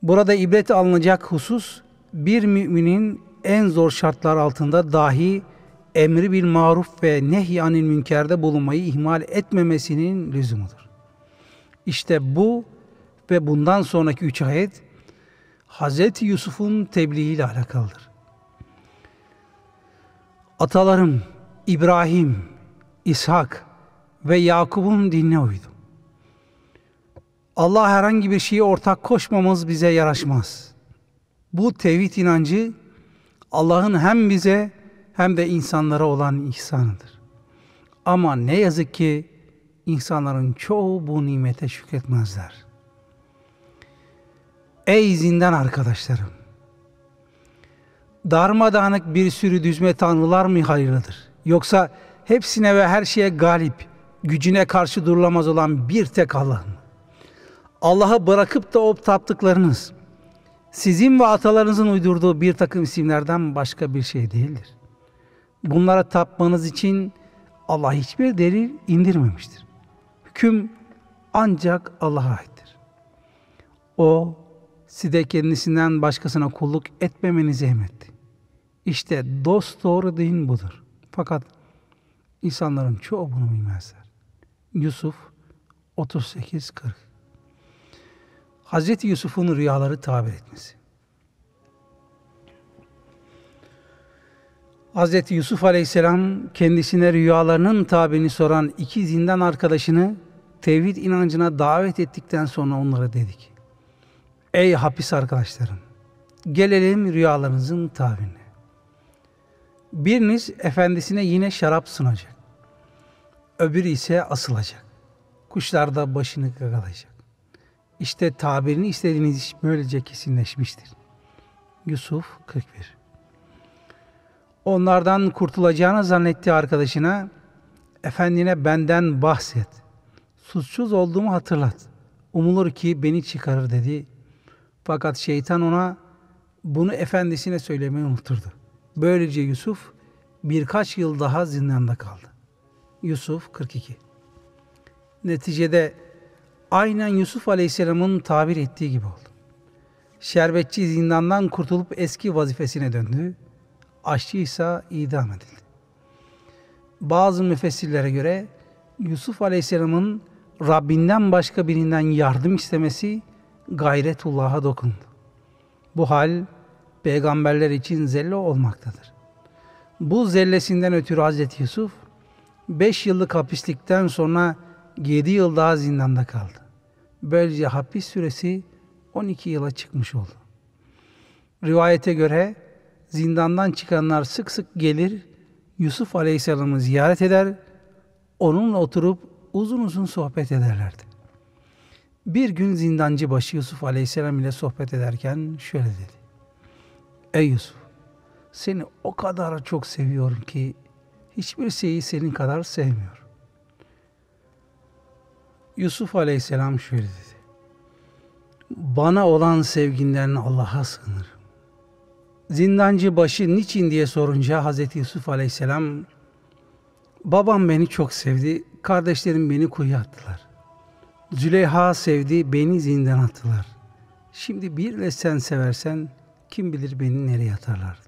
Burada ibret alınacak husus bir müminin en zor şartlar altında dahi emri bil maruf ve nehy anil münkerde bulunmayı ihmal etmemesinin lüzumudur. İşte bu ve bundan sonraki üç ayet Hz. Yusuf'un tebliğiyle alakalıdır. Atalarım İbrahim, İshak ve Yakup'un dinine uydum. Allah herhangi bir şeyi ortak koşmamız bize yaraşmaz. Bu tevhid inancı Allah'ın hem bize hem de insanlara olan ihsanıdır. Ama ne yazık ki insanların çoğu bu nimete şükretmezler. Ey zindan arkadaşlarım! Darmadağınık bir sürü düzme tanrılar mı hayırlıdır? Yoksa hepsine ve her şeye galip, gücüne karşı durulamaz olan bir tek Allah mı? Allah'ı bırakıp da o taptıklarınız sizin ve atalarınızın uydurduğu bir takım isimlerden başka bir şey değildir. Bunlara tapmanız için Allah hiçbir delil indirmemiştir. Hüküm ancak Allah'a aittir. O size kendisinden başkasına kulluk etmemenizi emretti. İşte dost doğru din budur. Fakat insanların çoğu bunu bilmezler. Yusuf 38-40 Hazreti Yusuf'un rüyaları tabir etmesi. Hazreti Yusuf Aleyhisselam kendisine rüyalarının tabirini soran iki zindan arkadaşını tevhid inancına davet ettikten sonra onlara dedik. Ey hapis arkadaşlarım, gelelim rüyalarınızın tabirine. Biriniz efendisine yine şarap sunacak. Öbürü ise asılacak. Kuşlar da başını gagalayacak. İşte tabirini istediğiniz iş böylece kesinleşmiştir. Yusuf 41 Onlardan kurtulacağını zannettiği arkadaşına efendine benden bahset. Suçsuz olduğumu hatırlat. Umulur ki beni çıkarır dedi. Fakat şeytan ona bunu efendisine söylemeyi unuturdu. Böylece Yusuf birkaç yıl daha zindanda kaldı. Yusuf 42 Neticede aynen Yusuf Aleyhisselam'ın tabir ettiği gibi oldu. Şerbetçi zindandan kurtulup eski vazifesine döndü. Aşçı ise idam edildi. Bazı müfessirlere göre Yusuf Aleyhisselam'ın Rabbinden başka birinden yardım istemesi gayretullah'a dokundu. Bu hal peygamberler için zelle olmaktadır. Bu zellesinden ötürü Hazreti Yusuf 5 yıllık hapislikten sonra 7 yıl daha zindanda kaldı. Böylece hapis süresi 12 yıla çıkmış oldu. Rivayete göre zindandan çıkanlar sık sık gelir, Yusuf Aleyhisselam'ı ziyaret eder, onunla oturup uzun uzun sohbet ederlerdi. Bir gün zindancı başı Yusuf Aleyhisselam ile sohbet ederken şöyle dedi. Ey Yusuf, seni o kadar çok seviyorum ki hiçbir şeyi senin kadar sevmiyorum. Yusuf Aleyhisselam şöyle dedi. Bana olan sevginden Allah'a sığınırım. Zindancı başı niçin diye sorunca Hazreti Yusuf Aleyhisselam babam beni çok sevdi, kardeşlerim beni kuyuya attılar. Züleyha sevdi, beni zindan attılar. Şimdi bir de sen seversen kim bilir beni nereye atarlar dedi.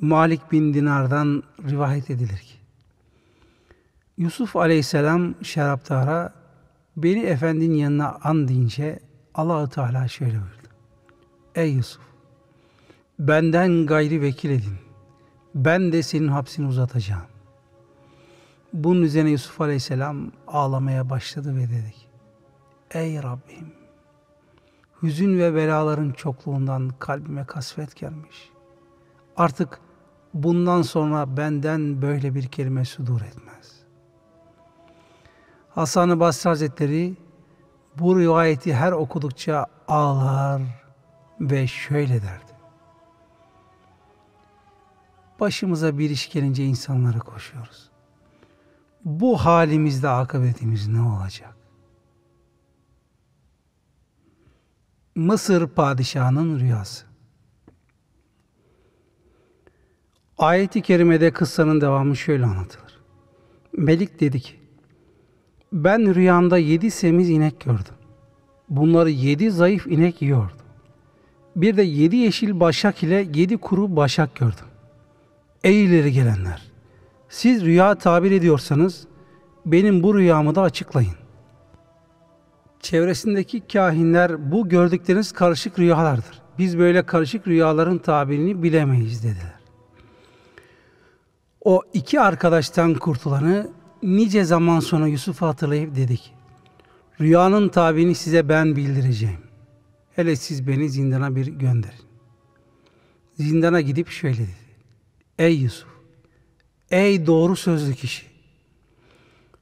Malik bin Dinar'dan rivayet edilir ki Yusuf aleyhisselam şaraptara beni efendinin yanına an deyince Allahu Teala şöyle buyurdu. Ey Yusuf benden gayri vekil edin. Ben de senin hapsini uzatacağım. Bunun üzerine Yusuf Aleyhisselam ağlamaya başladı ve dedi ki, Ey Rabbim! Hüzün ve belaların çokluğundan kalbime kasvet gelmiş. Artık bundan sonra benden böyle bir kelime sudur etmez. Hasan-ı Basri Hazretleri bu rivayeti her okudukça ağlar ve şöyle derdi. Başımıza bir iş gelince insanlara koşuyoruz. Bu halimizde akıbetimiz ne olacak? Mısır padişahının rüyası. Ayet-i kerimede kıssanın devamı şöyle anlatılır. Melik dedi ki, ben rüyamda yedi semiz inek gördüm. Bunları yedi zayıf inek yiyordu. Bir de yedi yeşil başak ile yedi kuru başak gördüm. Ey ileri gelenler! Siz rüya tabir ediyorsanız benim bu rüyamı da açıklayın. Çevresindeki kahinler bu gördükleriniz karışık rüyalardır. Biz böyle karışık rüyaların tabirini bilemeyiz dediler. O iki arkadaştan kurtulanı nice zaman sonra Yusuf'u hatırlayıp dedik. Rüyanın tabiini size ben bildireceğim. Hele siz beni zindana bir gönderin. Zindana gidip şöyle dedi. Ey Yusuf, ey doğru sözlü kişi.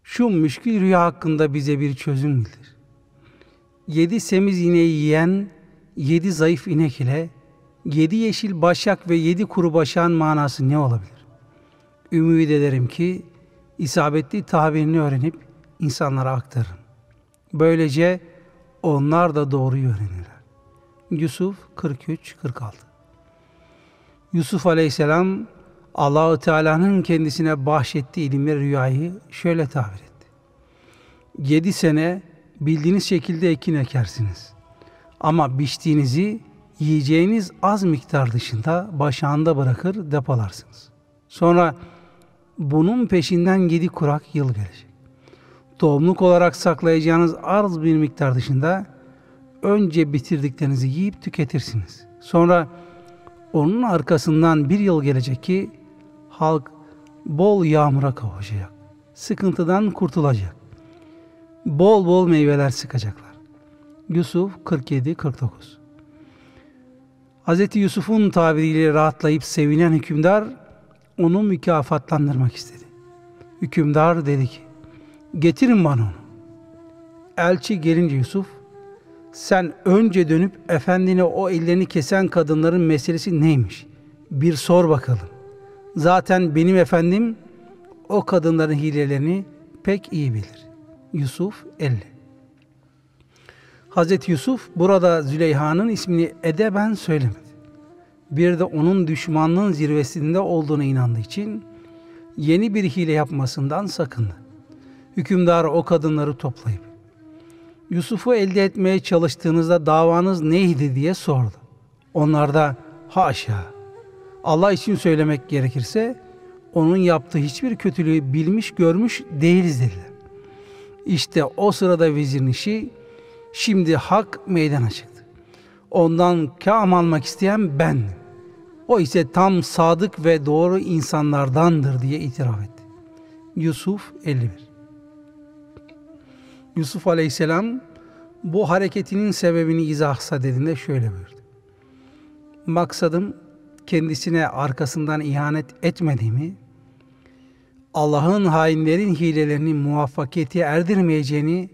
Şu müşkül rüya hakkında bize bir çözüm bildir. Yedi semiz ineği yiyen yedi zayıf inek ile yedi yeşil başak ve yedi kuru başağın manası ne olabilir? Ümit ederim ki isabetli tabirini öğrenip insanlara aktarın. Böylece onlar da doğruyu öğrenirler. Yusuf 43-46 Yusuf Aleyhisselam Allahu Teala'nın kendisine bahşettiği ilimleri rüyayı şöyle tabir etti. Yedi sene bildiğiniz şekilde ekin ekersiniz. Ama biçtiğinizi yiyeceğiniz az miktar dışında başağında bırakır depolarsınız. Sonra bunun peşinden yedi kurak yıl gelecek. Tohumluk olarak saklayacağınız arz bir miktar dışında önce bitirdiklerinizi yiyip tüketirsiniz. Sonra onun arkasından bir yıl gelecek ki halk bol yağmura kavuşacak. Sıkıntıdan kurtulacak. Bol bol meyveler sıkacaklar. Yusuf 47-49 Hz. Yusuf'un tabiriyle rahatlayıp sevinen hükümdar onu mükafatlandırmak istedi. Hükümdar dedi ki, getirin bana onu. Elçi gelince Yusuf, sen önce dönüp efendine o ellerini kesen kadınların meselesi neymiş? Bir sor bakalım. Zaten benim efendim o kadınların hilelerini pek iyi bilir. Yusuf 50 Hazreti Yusuf burada Züleyha'nın ismini edeben söylemedi. Bir de onun düşmanlığın zirvesinde olduğuna inandığı için yeni bir hile yapmasından sakındı. Hükümdar o kadınları toplayıp Yusuf'u elde etmeye çalıştığınızda davanız neydi diye sordu. Onlar da haşa Allah için söylemek gerekirse onun yaptığı hiçbir kötülüğü bilmiş görmüş değiliz dediler. İşte o sırada vezirin işi şimdi hak meydana çıktı. Ondan kam almak isteyen ben. O ise tam sadık ve doğru insanlardandır diye itiraf etti. Yusuf 51 Yusuf Aleyhisselam bu hareketinin sebebini izah sadedinde şöyle buyurdu. Maksadım kendisine arkasından ihanet etmediğimi, Allah'ın hainlerin hilelerini muvaffakiyete erdirmeyeceğini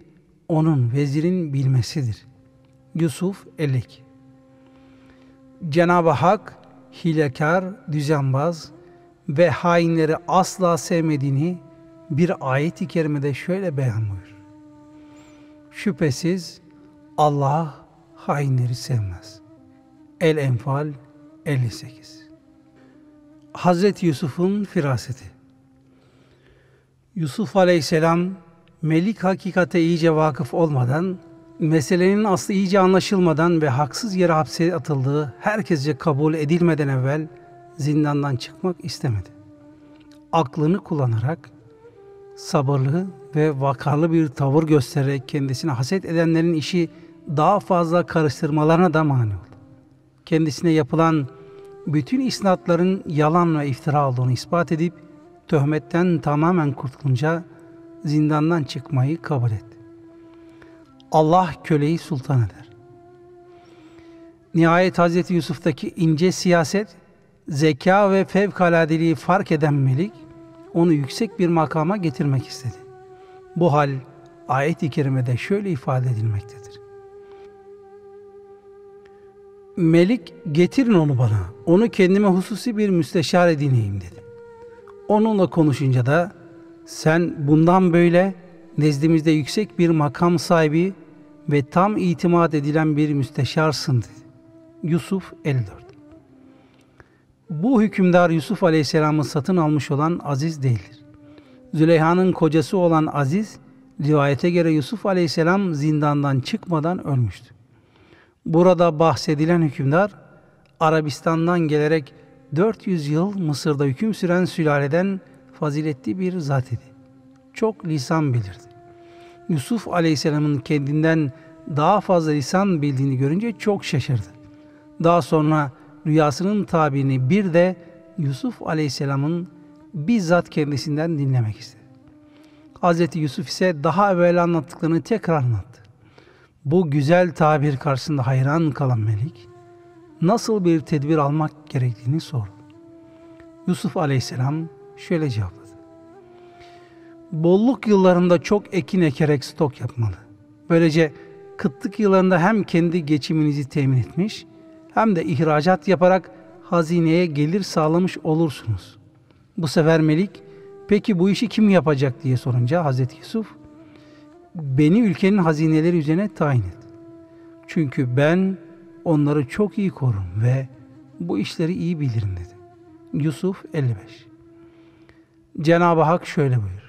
onun vezirin bilmesidir. Yusuf 52 Cenab-ı Hak hilekar, düzenbaz ve hainleri asla sevmediğini bir ayet-i kerimede şöyle beyan buyur. Şüphesiz Allah hainleri sevmez. El-Enfal 58 Hazreti Yusuf'un firaseti Yusuf Aleyhisselam melik hakikate iyice vakıf olmadan, meselenin aslı iyice anlaşılmadan ve haksız yere hapse atıldığı herkesce kabul edilmeden evvel zindandan çıkmak istemedi. Aklını kullanarak sabırlı ve vakarlı bir tavır göstererek kendisine haset edenlerin işi daha fazla karıştırmalarına da mani oldu. Kendisine yapılan bütün isnatların yalan ve iftira olduğunu ispat edip töhmetten tamamen kurtulunca zindandan çıkmayı kabul etti. Allah köleyi sultan eder. Nihayet Hz. Yusuf'taki ince siyaset, zeka ve fevkaladeliği fark eden Melik, onu yüksek bir makama getirmek istedi. Bu hal ayet-i kerimede şöyle ifade edilmektedir. Melik getirin onu bana. Onu kendime hususi bir müsteşar edineyim dedi. Onunla konuşunca da sen bundan böyle nezdimizde yüksek bir makam sahibi ve tam itimat edilen bir müsteşarsın dedi. Yusuf 54 Bu hükümdar Yusuf Aleyhisselam'ı satın almış olan Aziz değildir. Züleyha'nın kocası olan Aziz, rivayete göre Yusuf Aleyhisselam zindandan çıkmadan ölmüştü. Burada bahsedilen hükümdar Arabistan'dan gelerek 400 yıl Mısır'da hüküm süren sülaleden faziletli bir zat idi. Çok lisan bilirdi. Yusuf Aleyhisselam'ın kendinden daha fazla lisan bildiğini görünce çok şaşırdı. Daha sonra rüyasının tabirini bir de Yusuf Aleyhisselam'ın bizzat kendisinden dinlemek istedi. Hz. Yusuf ise daha evvel anlattıklarını tekrar anlattı. Bu güzel tabir karşısında hayran kalan Melik, nasıl bir tedbir almak gerektiğini sordu. Yusuf Aleyhisselam şöyle cevapladı. Bolluk yıllarında çok ekin ekerek stok yapmalı. Böylece kıtlık yıllarında hem kendi geçiminizi temin etmiş hem de ihracat yaparak hazineye gelir sağlamış olursunuz. Bu sefer Melik, peki bu işi kim yapacak diye sorunca Hazreti Yusuf, beni ülkenin hazineleri üzerine tayin et. Çünkü ben onları çok iyi korum ve bu işleri iyi bilirim dedi. Yusuf 55 Cenab-ı Hak şöyle buyur.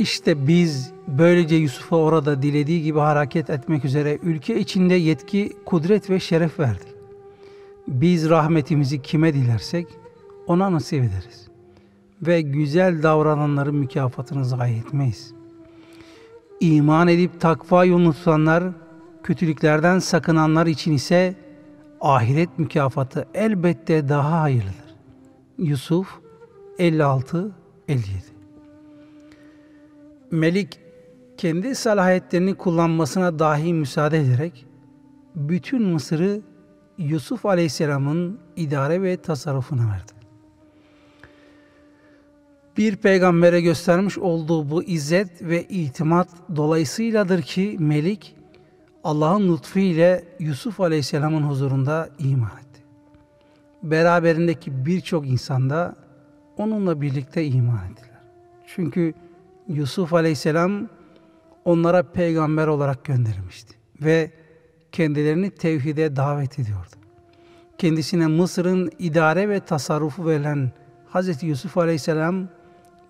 İşte biz böylece Yusuf'a orada dilediği gibi hareket etmek üzere ülke içinde yetki, kudret ve şeref verdik. Biz rahmetimizi kime dilersek ona nasip ederiz. Ve güzel davrananların mükafatını zayi etmeyiz. İman edip takva yolunu tutanlar, kötülüklerden sakınanlar için ise ahiret mükafatı elbette daha hayırlıdır. Yusuf 56 57 Melik kendi salahiyetlerini kullanmasına dahi müsaade ederek bütün Mısır'ı Yusuf Aleyhisselam'ın idare ve tasarrufuna verdi. Bir peygambere göstermiş olduğu bu izzet ve itimat dolayısıyladır ki Melik Allah'ın lütfu ile Yusuf Aleyhisselam'ın huzurunda iman etti. Beraberindeki birçok insan da onunla birlikte iman ettiler. Çünkü Yusuf Aleyhisselam onlara peygamber olarak gönderilmişti ve kendilerini tevhide davet ediyordu. Kendisine Mısır'ın idare ve tasarrufu verilen Hz. Yusuf Aleyhisselam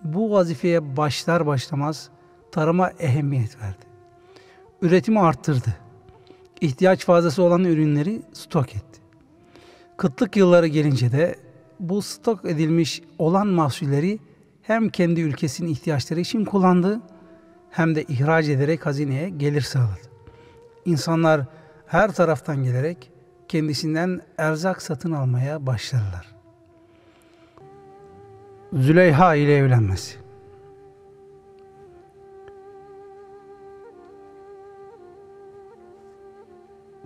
bu vazifeye başlar başlamaz tarıma ehemmiyet verdi. Üretimi arttırdı. İhtiyaç fazlası olan ürünleri stok etti. Kıtlık yılları gelince de bu stok edilmiş olan mahsulleri hem kendi ülkesinin ihtiyaçları için kullandı hem de ihraç ederek hazineye gelir sağladı. İnsanlar her taraftan gelerek kendisinden erzak satın almaya başlarlar. Züleyha ile evlenmesi.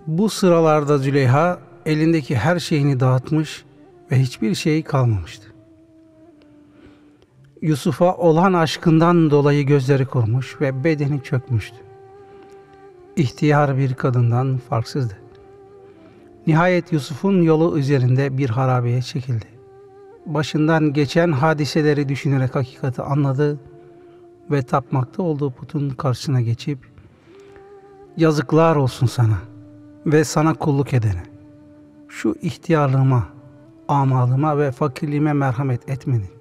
Bu sıralarda Züleyha elindeki her şeyini dağıtmış ve hiçbir şey kalmamıştı. Yusuf'a olan aşkından dolayı gözleri kurmuş ve bedeni çökmüştü. İhtiyar bir kadından farksızdı. Nihayet Yusuf'un yolu üzerinde bir harabeye çekildi. Başından geçen hadiseleri düşünerek hakikati anladı ve tapmakta olduğu putun karşısına geçip yazıklar olsun sana ve sana kulluk edene. Şu ihtiyarlığıma, amalıma ve fakirliğime merhamet etmedin.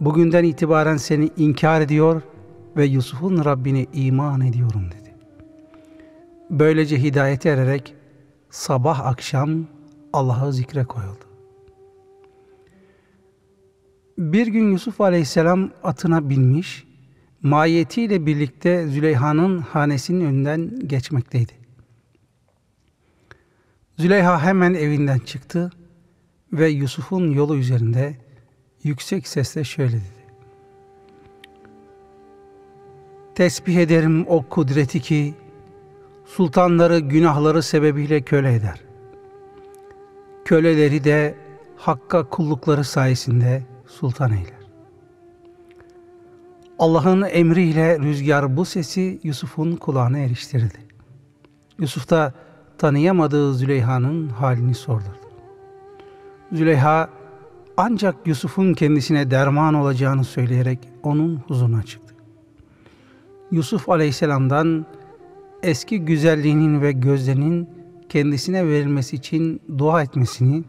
Bugünden itibaren seni inkar ediyor ve Yusuf'un Rabbine iman ediyorum dedi. Böylece hidayete ererek sabah akşam Allah'ı zikre koyuldu. Bir gün Yusuf Aleyhisselam atına binmiş, mahiyetiyle birlikte Züleyha'nın hanesinin önünden geçmekteydi. Züleyha hemen evinden çıktı ve Yusuf'un yolu üzerinde yüksek sesle şöyle dedi. Tesbih ederim o kudreti ki sultanları günahları sebebiyle köle eder. Köleleri de hakka kullukları sayesinde sultan eyler. Allah'ın emriyle rüzgar bu sesi Yusuf'un kulağına eriştirdi. Yusuf da tanıyamadığı Züleyha'nın halini sordurdu. Züleyha ancak Yusuf'un kendisine derman olacağını söyleyerek onun huzuruna çıktı. Yusuf aleyhisselamdan eski güzelliğinin ve gözlerinin kendisine verilmesi için dua etmesini,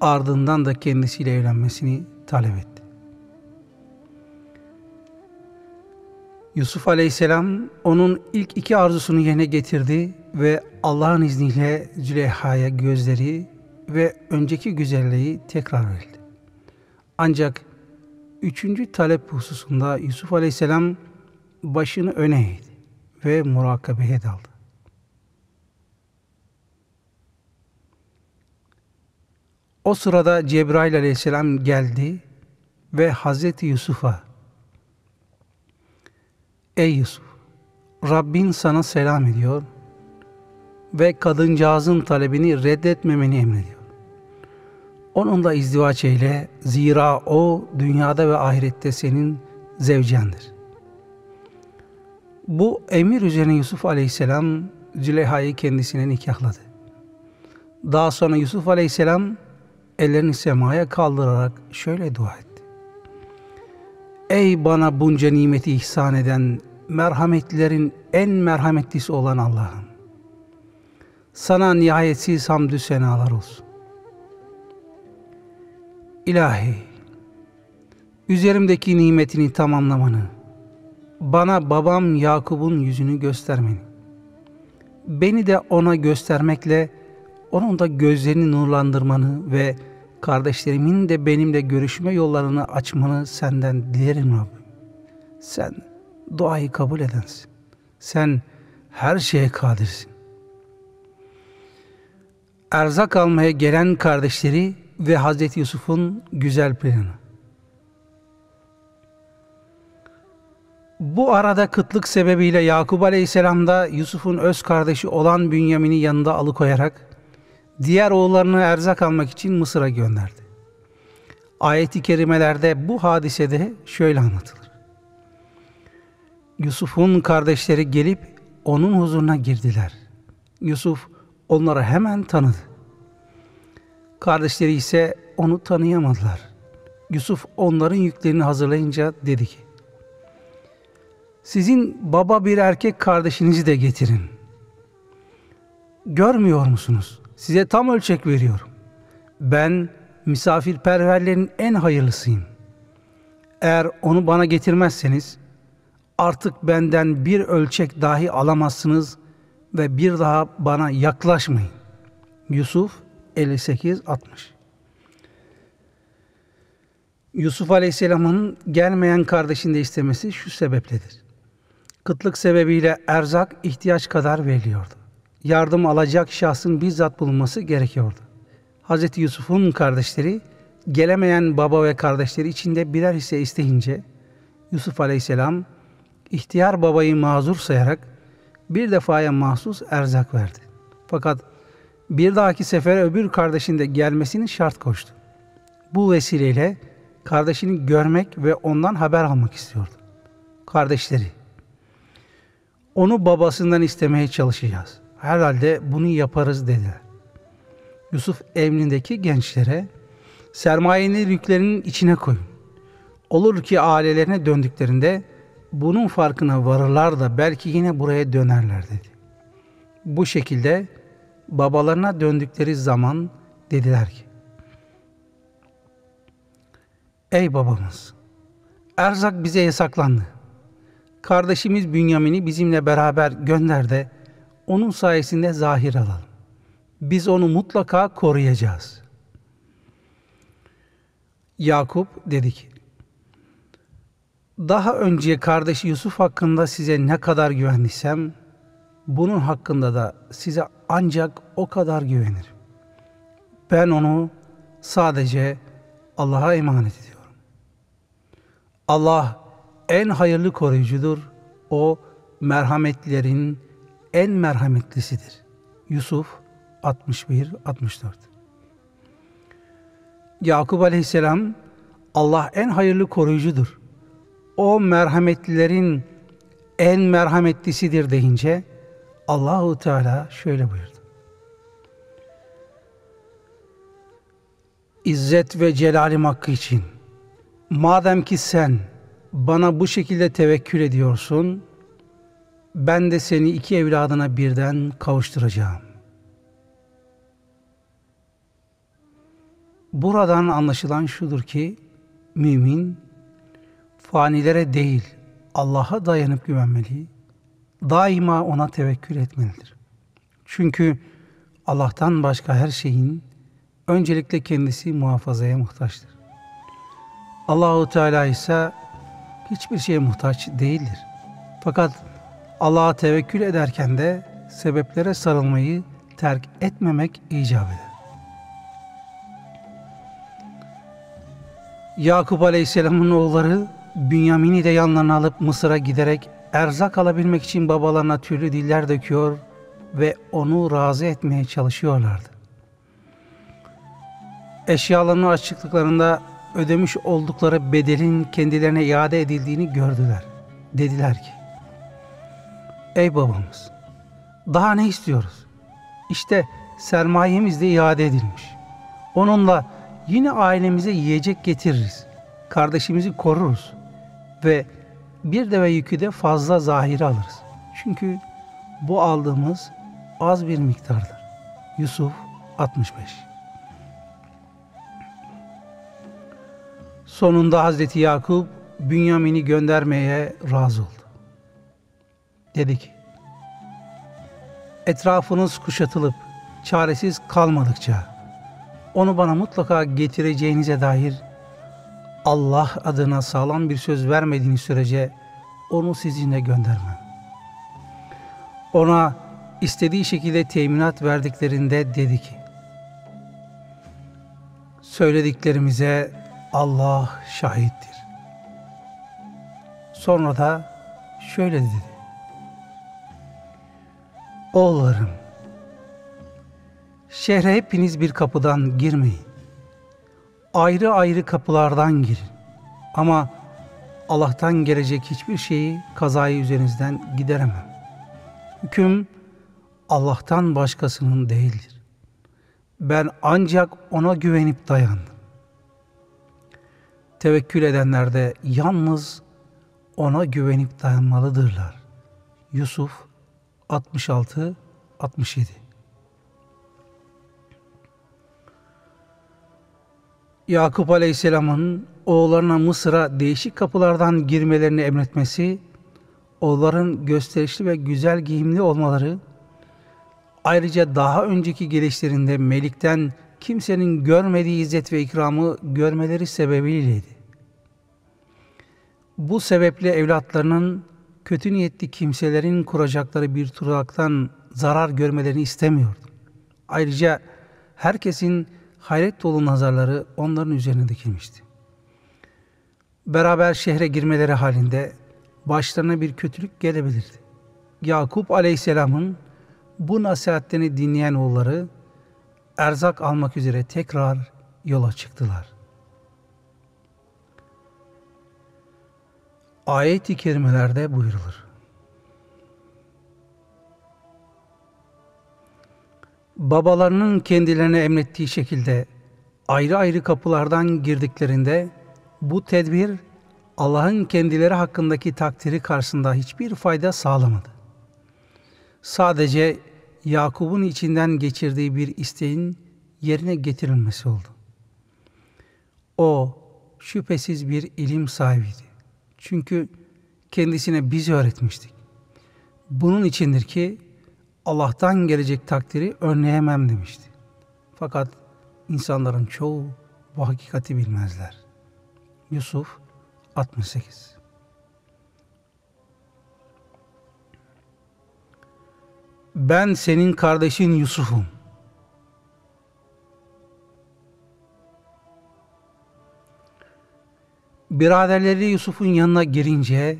ardından da kendisiyle evlenmesini talep etti. Yusuf aleyhisselam onun ilk iki arzusunu yerine getirdi ve Allah'ın izniyle Züleyha'ya gözleri ve önceki güzelliği tekrar verildi. Ancak üçüncü talep hususunda Yusuf Aleyhisselam başını öne eğdi ve murakabeye daldı. O sırada Cebrail aleyhisselam geldi ve Hazreti Yusuf'a Ey Yusuf! Rabbin sana selam ediyor ve kadıncağızın talebini reddetmemeni emrediyor. Onunla izdivaç eyle, zira o dünyada ve ahirette senin zevcendir. Bu emir üzerine Yusuf aleyhisselam Züleyha'yı kendisine nikahladı. Daha sonra Yusuf aleyhisselam ellerini semaya kaldırarak şöyle dua etti. Ey bana bunca nimeti ihsan eden merhametlilerin en merhametlisi olan Allah'ım. Sana nihayetsiz hamdü senalar olsun. İlahi, üzerimdeki nimetini tamamlamanı, bana babam Yakup'un yüzünü göstermeni, beni de ona göstermekle onun da gözlerini nurlandırmanı ve kardeşlerimin de benimle görüşme yollarını açmanı senden dilerim Rabbim. Sen duayı kabul edensin. Sen her şeye kadirsin. Erzak almaya gelen kardeşleri ve Hazreti Yusuf'un güzel planı. Bu arada kıtlık sebebiyle Yakup Aleyhisselam da Yusuf'un öz kardeşi olan Bünyamin'i yanında alıkoyarak diğer oğullarını erzak almak için Mısır'a gönderdi. Ayet-i kerimelerde bu hadisede şöyle anlatılır. Yusuf'un kardeşleri gelip onun huzuruna girdiler. Yusuf onları hemen tanıdı. Kardeşleri ise onu tanıyamadılar. Yusuf onların yüklerini hazırlayınca dedi ki, Sizin baba bir erkek kardeşinizi de getirin. Görmüyor musunuz? Size tam ölçek veriyorum. Ben misafirperverlerin en hayırlısıyım. Eğer onu bana getirmezseniz artık benden bir ölçek dahi alamazsınız ve bir daha bana yaklaşmayın. Yusuf 58-60 Yusuf Aleyhisselam'ın gelmeyen kardeşini de istemesi şu sebepledir. Kıtlık sebebiyle erzak ihtiyaç kadar veriliyordu. Yardım alacak şahsın bizzat bulunması gerekiyordu. Hz. Yusuf'un kardeşleri gelemeyen baba ve kardeşleri içinde birer hisse isteyince Yusuf Aleyhisselam ihtiyar babayı mazur sayarak bir defaya mahsus erzak verdi. Fakat bir dahaki sefer öbür kardeşin de gelmesini şart koştu. Bu vesileyle kardeşini görmek ve ondan haber almak istiyordu. Kardeşleri, onu babasından istemeye çalışacağız. Herhalde bunu yaparız dediler. Yusuf emrindeki gençlere sermayeni yüklerinin içine koyun. Olur ki ailelerine döndüklerinde bunun farkına varırlar da belki yine buraya dönerler dedi. Bu şekilde babalarına döndükleri zaman dediler ki Ey babamız! Erzak bize yasaklandı. Kardeşimiz Bünyamin'i bizimle beraber gönder de onun sayesinde zahir alalım. Biz onu mutlaka koruyacağız. Yakup dedi ki, daha önce kardeşi Yusuf hakkında size ne kadar güvendiysem, bunun hakkında da size ancak o kadar güvenirim. Ben onu sadece Allah'a emanet ediyorum. Allah en hayırlı koruyucudur. O merhametlerin en merhametlisidir. Yusuf 61 64. Yakup Aleyhisselam Allah en hayırlı koruyucudur. O merhametlilerin en merhametlisidir deyince Allahu Teala şöyle buyurdu. İzzet ve celalim hakkı için madem ki sen bana bu şekilde tevekkül ediyorsun, ben de seni iki evladına birden kavuşturacağım. Buradan anlaşılan şudur ki, mümin, fanilere değil, Allah'a dayanıp güvenmeli, daima ona tevekkül etmelidir. Çünkü Allah'tan başka her şeyin öncelikle kendisi muhafazaya muhtaçtır. Allahu Teala ise hiçbir şeye muhtaç değildir. Fakat Allah'a tevekkül ederken de sebeplere sarılmayı terk etmemek icap eder. Yakup Aleyhisselam'ın oğulları Bünyamin'i de yanlarına alıp Mısır'a giderek erzak alabilmek için babalarına türlü diller döküyor ve onu razı etmeye çalışıyorlardı. Eşyalarını açıklıklarında ödemiş oldukları bedelin kendilerine iade edildiğini gördüler. Dediler ki, Ey babamız, daha ne istiyoruz? İşte sermayemiz de iade edilmiş. Onunla yine ailemize yiyecek getiririz. Kardeşimizi koruruz ve bir deve yükü de fazla zahiri alırız. Çünkü bu aldığımız az bir miktardır. Yusuf 65 Sonunda Hazreti Yakup Bünyamin'i göndermeye razı oldu. Dedi ki, etrafınız kuşatılıp çaresiz kalmadıkça onu bana mutlaka getireceğinize dair Allah adına sağlam bir söz vermediğiniz sürece onu sizinle göndermem. Ona istediği şekilde teminat verdiklerinde dedi ki, söylediklerimize Allah şahittir. Sonra da şöyle dedi. Oğullarım, şehre hepiniz bir kapıdan girmeyin. Ayrı ayrı kapılardan girin. Ama Allah'tan gelecek hiçbir şeyi kazayı üzerinizden gideremem. Hüküm Allah'tan başkasının değildir. Ben ancak ona güvenip dayandım. Tevekkül edenler de yalnız ona güvenip dayanmalıdırlar. Yusuf 66 67 Yakup Aleyhisselam'ın oğullarına Mısır'a değişik kapılardan girmelerini emretmesi, oğulların gösterişli ve güzel giyimli olmaları, ayrıca daha önceki gelişlerinde Melik'ten kimsenin görmediği izzet ve ikramı görmeleri sebebiyleydi. Bu sebeple evlatlarının kötü niyetli kimselerin kuracakları bir tuzaktan zarar görmelerini istemiyordu. Ayrıca herkesin hayret dolu nazarları onların üzerine dikilmişti. Beraber şehre girmeleri halinde başlarına bir kötülük gelebilirdi. Yakup Aleyhisselam'ın bu nasihatlerini dinleyen oğulları erzak almak üzere tekrar yola çıktılar. Ayet-i kerimelerde buyurulur. Babalarının kendilerine emrettiği şekilde ayrı ayrı kapılardan girdiklerinde bu tedbir Allah'ın kendileri hakkındaki takdiri karşısında hiçbir fayda sağlamadı. Sadece Yakup'un içinden geçirdiği bir isteğin yerine getirilmesi oldu. O şüphesiz bir ilim sahibiydi. Çünkü kendisine biz öğretmiştik. Bunun içindir ki Allah'tan gelecek takdiri önleyemem demişti. Fakat insanların çoğu bu hakikati bilmezler. Yusuf 68 Ben senin kardeşin Yusuf'um. Biraderleri Yusuf'un yanına girince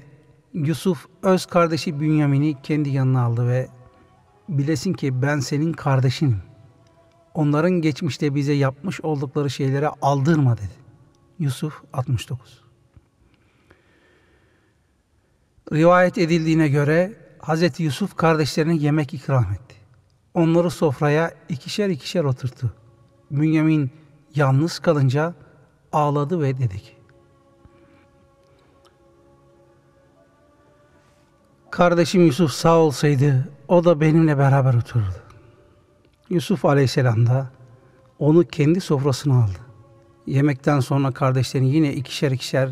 Yusuf öz kardeşi Bünyamin'i kendi yanına aldı ve bilesin ki ben senin kardeşinim. Onların geçmişte bize yapmış oldukları şeylere aldırma dedi. Yusuf 69 Rivayet edildiğine göre Hz. Yusuf kardeşlerine yemek ikram etti. Onları sofraya ikişer ikişer oturttu. Bünyamin yalnız kalınca ağladı ve dedi ki, Kardeşim Yusuf sağ olsaydı o da benimle beraber otururdu. Yusuf aleyhisselam da onu kendi sofrasına aldı. Yemekten sonra kardeşlerini yine ikişer ikişer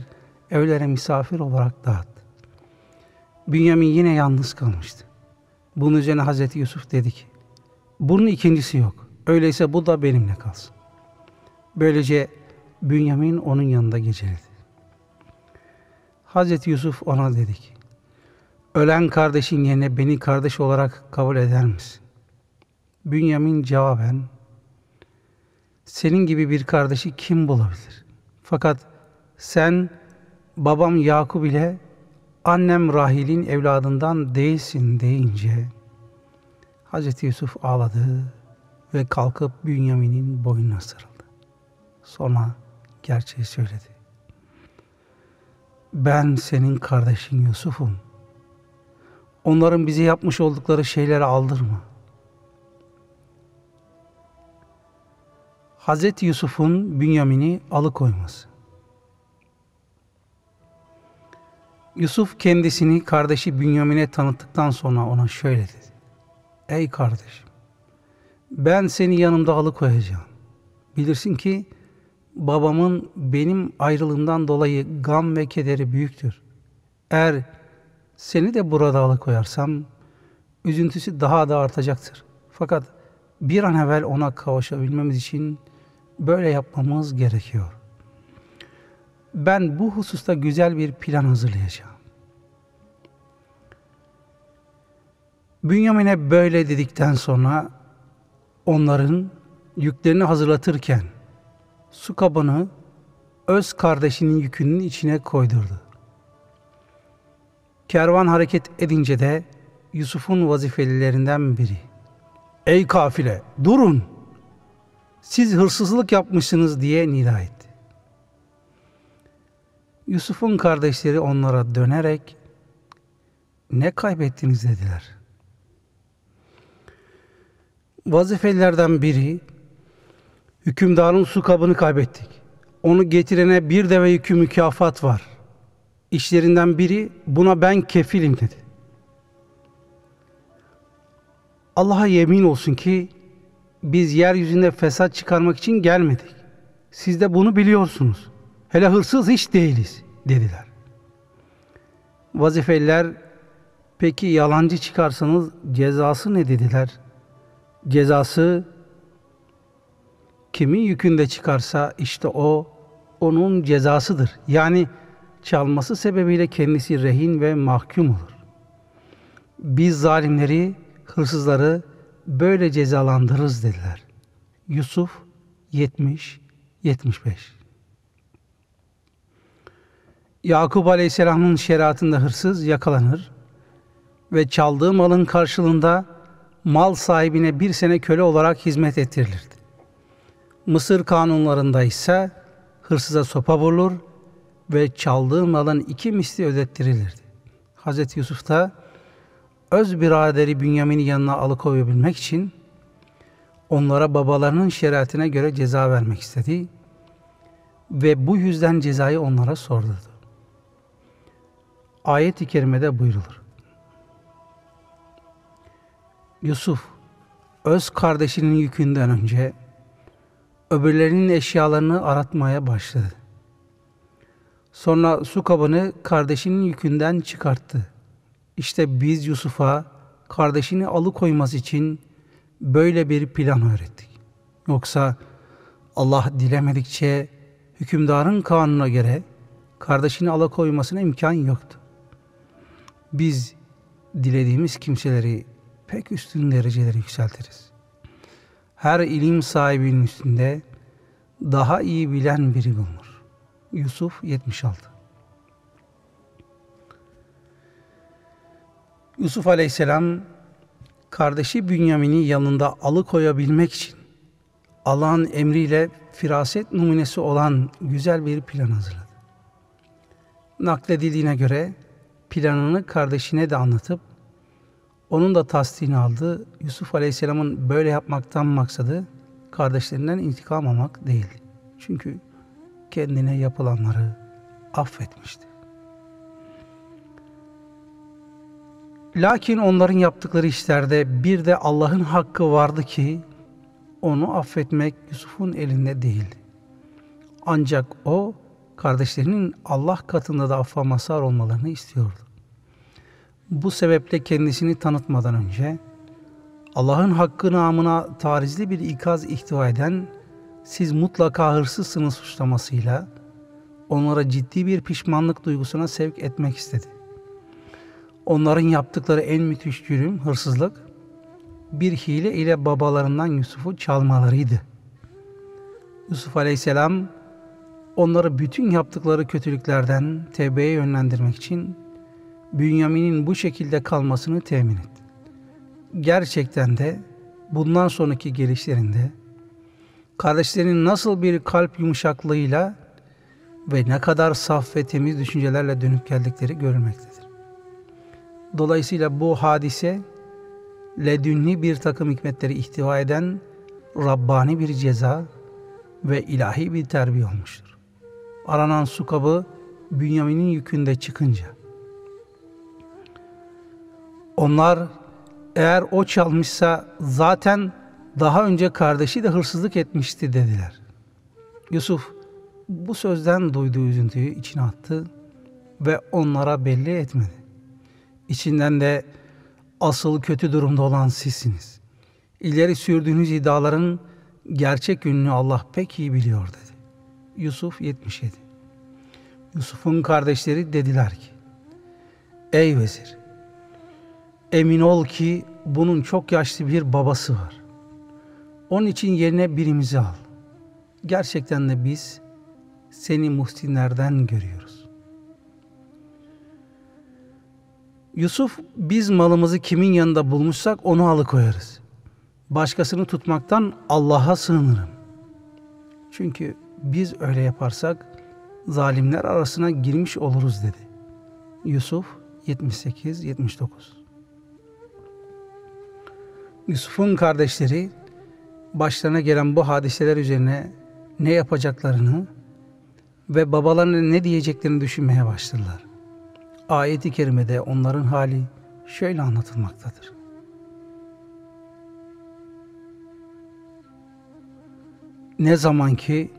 evlere misafir olarak dağıttı. Bünyamin yine yalnız kalmıştı. Bunun üzerine Hazreti Yusuf dedi ki, bunun ikincisi yok. Öyleyse bu da benimle kalsın. Böylece Bünyamin onun yanında geceledi. Hazreti Yusuf ona dedi ki, ölen kardeşin yerine beni kardeş olarak kabul eder misin? Bünyamin cevaben, senin gibi bir kardeşi kim bulabilir? Fakat sen babam Yakup ile annem Rahil'in evladından değilsin deyince Hz. Yusuf ağladı ve kalkıp Bünyamin'in boynuna sarıldı. Sonra gerçeği söyledi. Ben senin kardeşin Yusuf'um. Onların bize yapmış oldukları şeyleri aldırma. Hz. Yusuf'un Bünyamin'i alıkoyması. Yusuf kendisini kardeşi Bünyamin'e tanıttıktan sonra ona şöyle dedi. Ey kardeşim, ben seni yanımda alıkoyacağım. Bilirsin ki babamın benim ayrılığımdan dolayı gam ve kederi büyüktür. Eğer seni de burada alıkoyarsam üzüntüsü daha da artacaktır. Fakat bir an evvel ona kavuşabilmemiz için böyle yapmamız gerekiyor ben bu hususta güzel bir plan hazırlayacağım. Bünyamin'e böyle dedikten sonra onların yüklerini hazırlatırken su kabını öz kardeşinin yükünün içine koydurdu. Kervan hareket edince de Yusuf'un vazifelilerinden biri. Ey kafile durun! Siz hırsızlık yapmışsınız diye nida etti. Yusuf'un kardeşleri onlara dönerek ne kaybettiniz dediler. Vazifelilerden biri hükümdarın su kabını kaybettik. Onu getirene bir deve yükü mükafat var.'' işlerinden biri buna ben kefilim dedi. Allah'a yemin olsun ki biz yeryüzünde fesat çıkarmak için gelmedik. Siz de bunu biliyorsunuz. Hele hırsız hiç değiliz dediler. Vazifeliler peki yalancı çıkarsanız cezası ne dediler? Cezası kimin yükünde çıkarsa işte o onun cezasıdır. Yani çalması sebebiyle kendisi rehin ve mahkum olur. Biz zalimleri, hırsızları böyle cezalandırırız dediler. Yusuf 70 75. Yakup Aleyhisselam'ın şeriatında hırsız yakalanır ve çaldığı malın karşılığında mal sahibine bir sene köle olarak hizmet ettirilirdi. Mısır kanunlarında ise hırsıza sopa vurulur ve çaldığı malın iki misli ödettirilirdi. Hz. Yusuf da öz biraderi Bünyamin'i yanına alıkoyabilmek için onlara babalarının şeriatine göre ceza vermek istedi ve bu yüzden cezayı onlara sordu. Ayet-i kerimede buyrulur. Yusuf öz kardeşinin yükünden önce öbürlerinin eşyalarını aratmaya başladı. Sonra su kabını kardeşinin yükünden çıkarttı. İşte biz Yusuf'a kardeşini alıkoyması için böyle bir plan öğrettik. Yoksa Allah dilemedikçe hükümdarın kanuna göre kardeşini alıkoymasına imkan yoktu. Biz dilediğimiz kimseleri pek üstün dereceleri yükseltiriz. Her ilim sahibinin üstünde daha iyi bilen biri bulunur. Yusuf 76 Yusuf Aleyhisselam kardeşi Bünyamin'i yanında alıkoyabilmek için Allah'ın emriyle firaset numunesi olan güzel bir plan hazırladı. Nakledildiğine göre planını kardeşine de anlatıp onun da tasdini aldı. Yusuf Aleyhisselam'ın böyle yapmaktan maksadı kardeşlerinden intikam almak değildi. Çünkü kendine yapılanları affetmişti. Lakin onların yaptıkları işlerde bir de Allah'ın hakkı vardı ki onu affetmek Yusuf'un elinde değildi. Ancak o kardeşlerinin Allah katında da affa mazhar olmalarını istiyordu. Bu sebeple kendisini tanıtmadan önce Allah'ın hakkı namına tarizli bir ikaz ihtiva eden siz mutlaka hırsızsınız suçlamasıyla onlara ciddi bir pişmanlık duygusuna sevk etmek istedi. Onların yaptıkları en müthiş cürüm hırsızlık bir hile ile babalarından Yusuf'u çalmalarıydı. Yusuf Aleyhisselam onları bütün yaptıkları kötülüklerden tevbeye yönlendirmek için Bünyamin'in bu şekilde kalmasını temin etti. Gerçekten de bundan sonraki gelişlerinde kardeşlerinin nasıl bir kalp yumuşaklığıyla ve ne kadar saf ve temiz düşüncelerle dönüp geldikleri görülmektedir. Dolayısıyla bu hadise ledünni bir takım hikmetleri ihtiva eden Rabbani bir ceza ve ilahi bir terbiye olmuştur. Aranan su kabı Bünyamin'in yükünde çıkınca. Onlar eğer o çalmışsa zaten daha önce kardeşi de hırsızlık etmişti dediler. Yusuf bu sözden duyduğu üzüntüyü içine attı ve onlara belli etmedi. İçinden de asıl kötü durumda olan sizsiniz. İleri sürdüğünüz iddiaların gerçek yönünü Allah pek iyi biliyor dedi. Yusuf 77 Yusuf'un kardeşleri dediler ki Ey vezir emin ol ki bunun çok yaşlı bir babası var. Onun için yerine birimizi al. Gerçekten de biz seni muhsinlerden görüyoruz. Yusuf biz malımızı kimin yanında bulmuşsak onu alıkoyarız. Başkasını tutmaktan Allah'a sığınırım. Çünkü biz öyle yaparsak zalimler arasına girmiş oluruz dedi. Yusuf 78-79 Yusuf'un kardeşleri başlarına gelen bu hadiseler üzerine ne yapacaklarını ve babalarına ne diyeceklerini düşünmeye başladılar. Ayet-i kerimede onların hali şöyle anlatılmaktadır. Ne zaman ki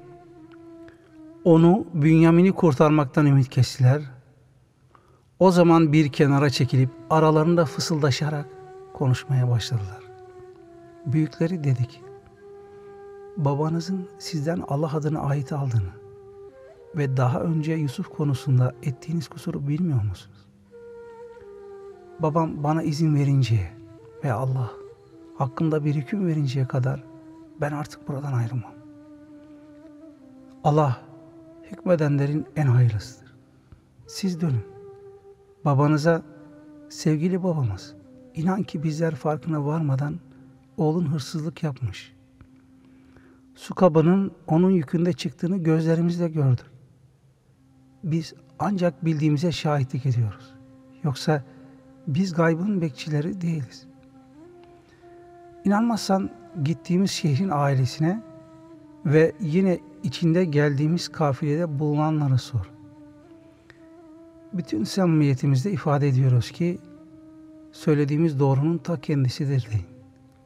onu Bünyamin'i kurtarmaktan ümit kestiler, o zaman bir kenara çekilip aralarında fısıldaşarak konuşmaya başladılar. Büyükleri dedik, babanızın sizden Allah adını ait aldığını ve daha önce Yusuf konusunda ettiğiniz kusuru bilmiyor musunuz? Babam bana izin verince ve Allah hakkında bir hüküm verinceye kadar ben artık buradan ayrılmam. Allah hükmedenlerin en hayırlısıdır. Siz dönün. Babanıza sevgili babamız inan ki bizler farkına varmadan oğlun hırsızlık yapmış. Su kabının onun yükünde çıktığını gözlerimizle gördük. Biz ancak bildiğimize şahitlik ediyoruz. Yoksa biz gaybın bekçileri değiliz. İnanmazsan gittiğimiz şehrin ailesine ve yine içinde geldiğimiz kafilede bulunanlara sor. Bütün samimiyetimizde ifade ediyoruz ki söylediğimiz doğrunun ta kendisidir deyin.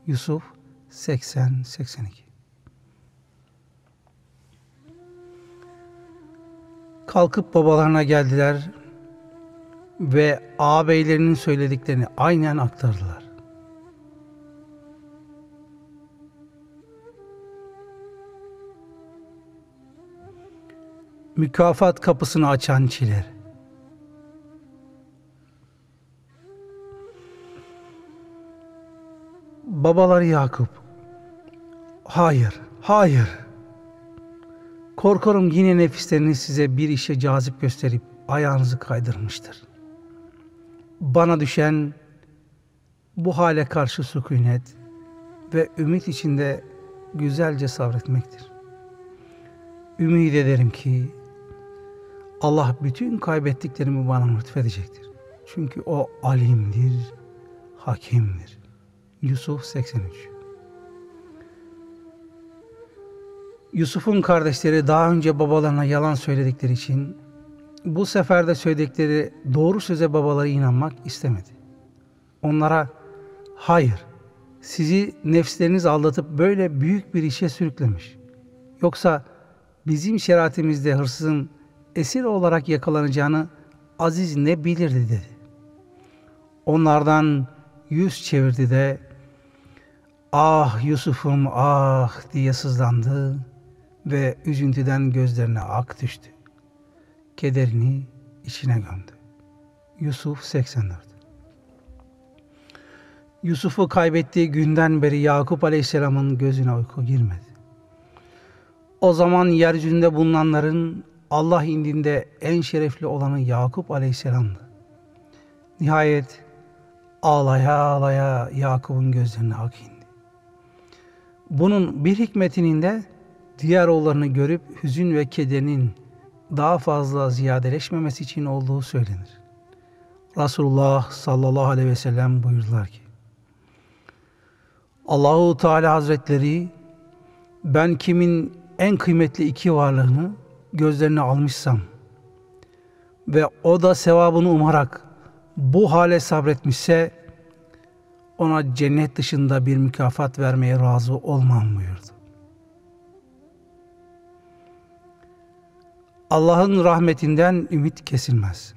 Yusuf 80-82 Kalkıp babalarına geldiler ve ağabeylerinin söylediklerini aynen aktardılar. Mükafat kapısını açan çiler. Babalar Yakup. Hayır, hayır. Korkarım yine nefisleriniz size bir işe cazip gösterip ayağınızı kaydırmıştır. Bana düşen bu hale karşı sükunet ve ümit içinde güzelce sabretmektir. Ümit ederim ki Allah bütün kaybettiklerimi bana lütfedecektir. Çünkü o alimdir, hakimdir. Yusuf 83 Yusuf'un kardeşleri daha önce babalarına yalan söyledikleri için bu sefer de söyledikleri doğru söze babaları inanmak istemedi. Onlara hayır sizi nefsleriniz aldatıp böyle büyük bir işe sürüklemiş. Yoksa bizim şeriatimizde hırsızın esir olarak yakalanacağını Aziz ne bilirdi dedi. Onlardan yüz çevirdi de ah Yusuf'um ah diye sızlandı ve üzüntüden gözlerine ak düştü. Kederini içine gömdü. Yusuf 84 Yusuf'u kaybettiği günden beri Yakup Aleyhisselam'ın gözüne uyku girmedi. O zaman yeryüzünde bulunanların Allah indinde en şerefli olanı Yakup Aleyhisselam'dı. Nihayet ağlaya ağlaya Yakup'un gözlerine ak indi. Bunun bir hikmetinin de diğer oğullarını görüp hüzün ve kederinin daha fazla ziyadeleşmemesi için olduğu söylenir. Resulullah sallallahu aleyhi ve sellem buyurdular ki Allahu Teala Hazretleri ben kimin en kıymetli iki varlığını gözlerine almışsam ve o da sevabını umarak bu hale sabretmişse ona cennet dışında bir mükafat vermeye razı olmam buyurdu. Allah'ın rahmetinden ümit kesilmez.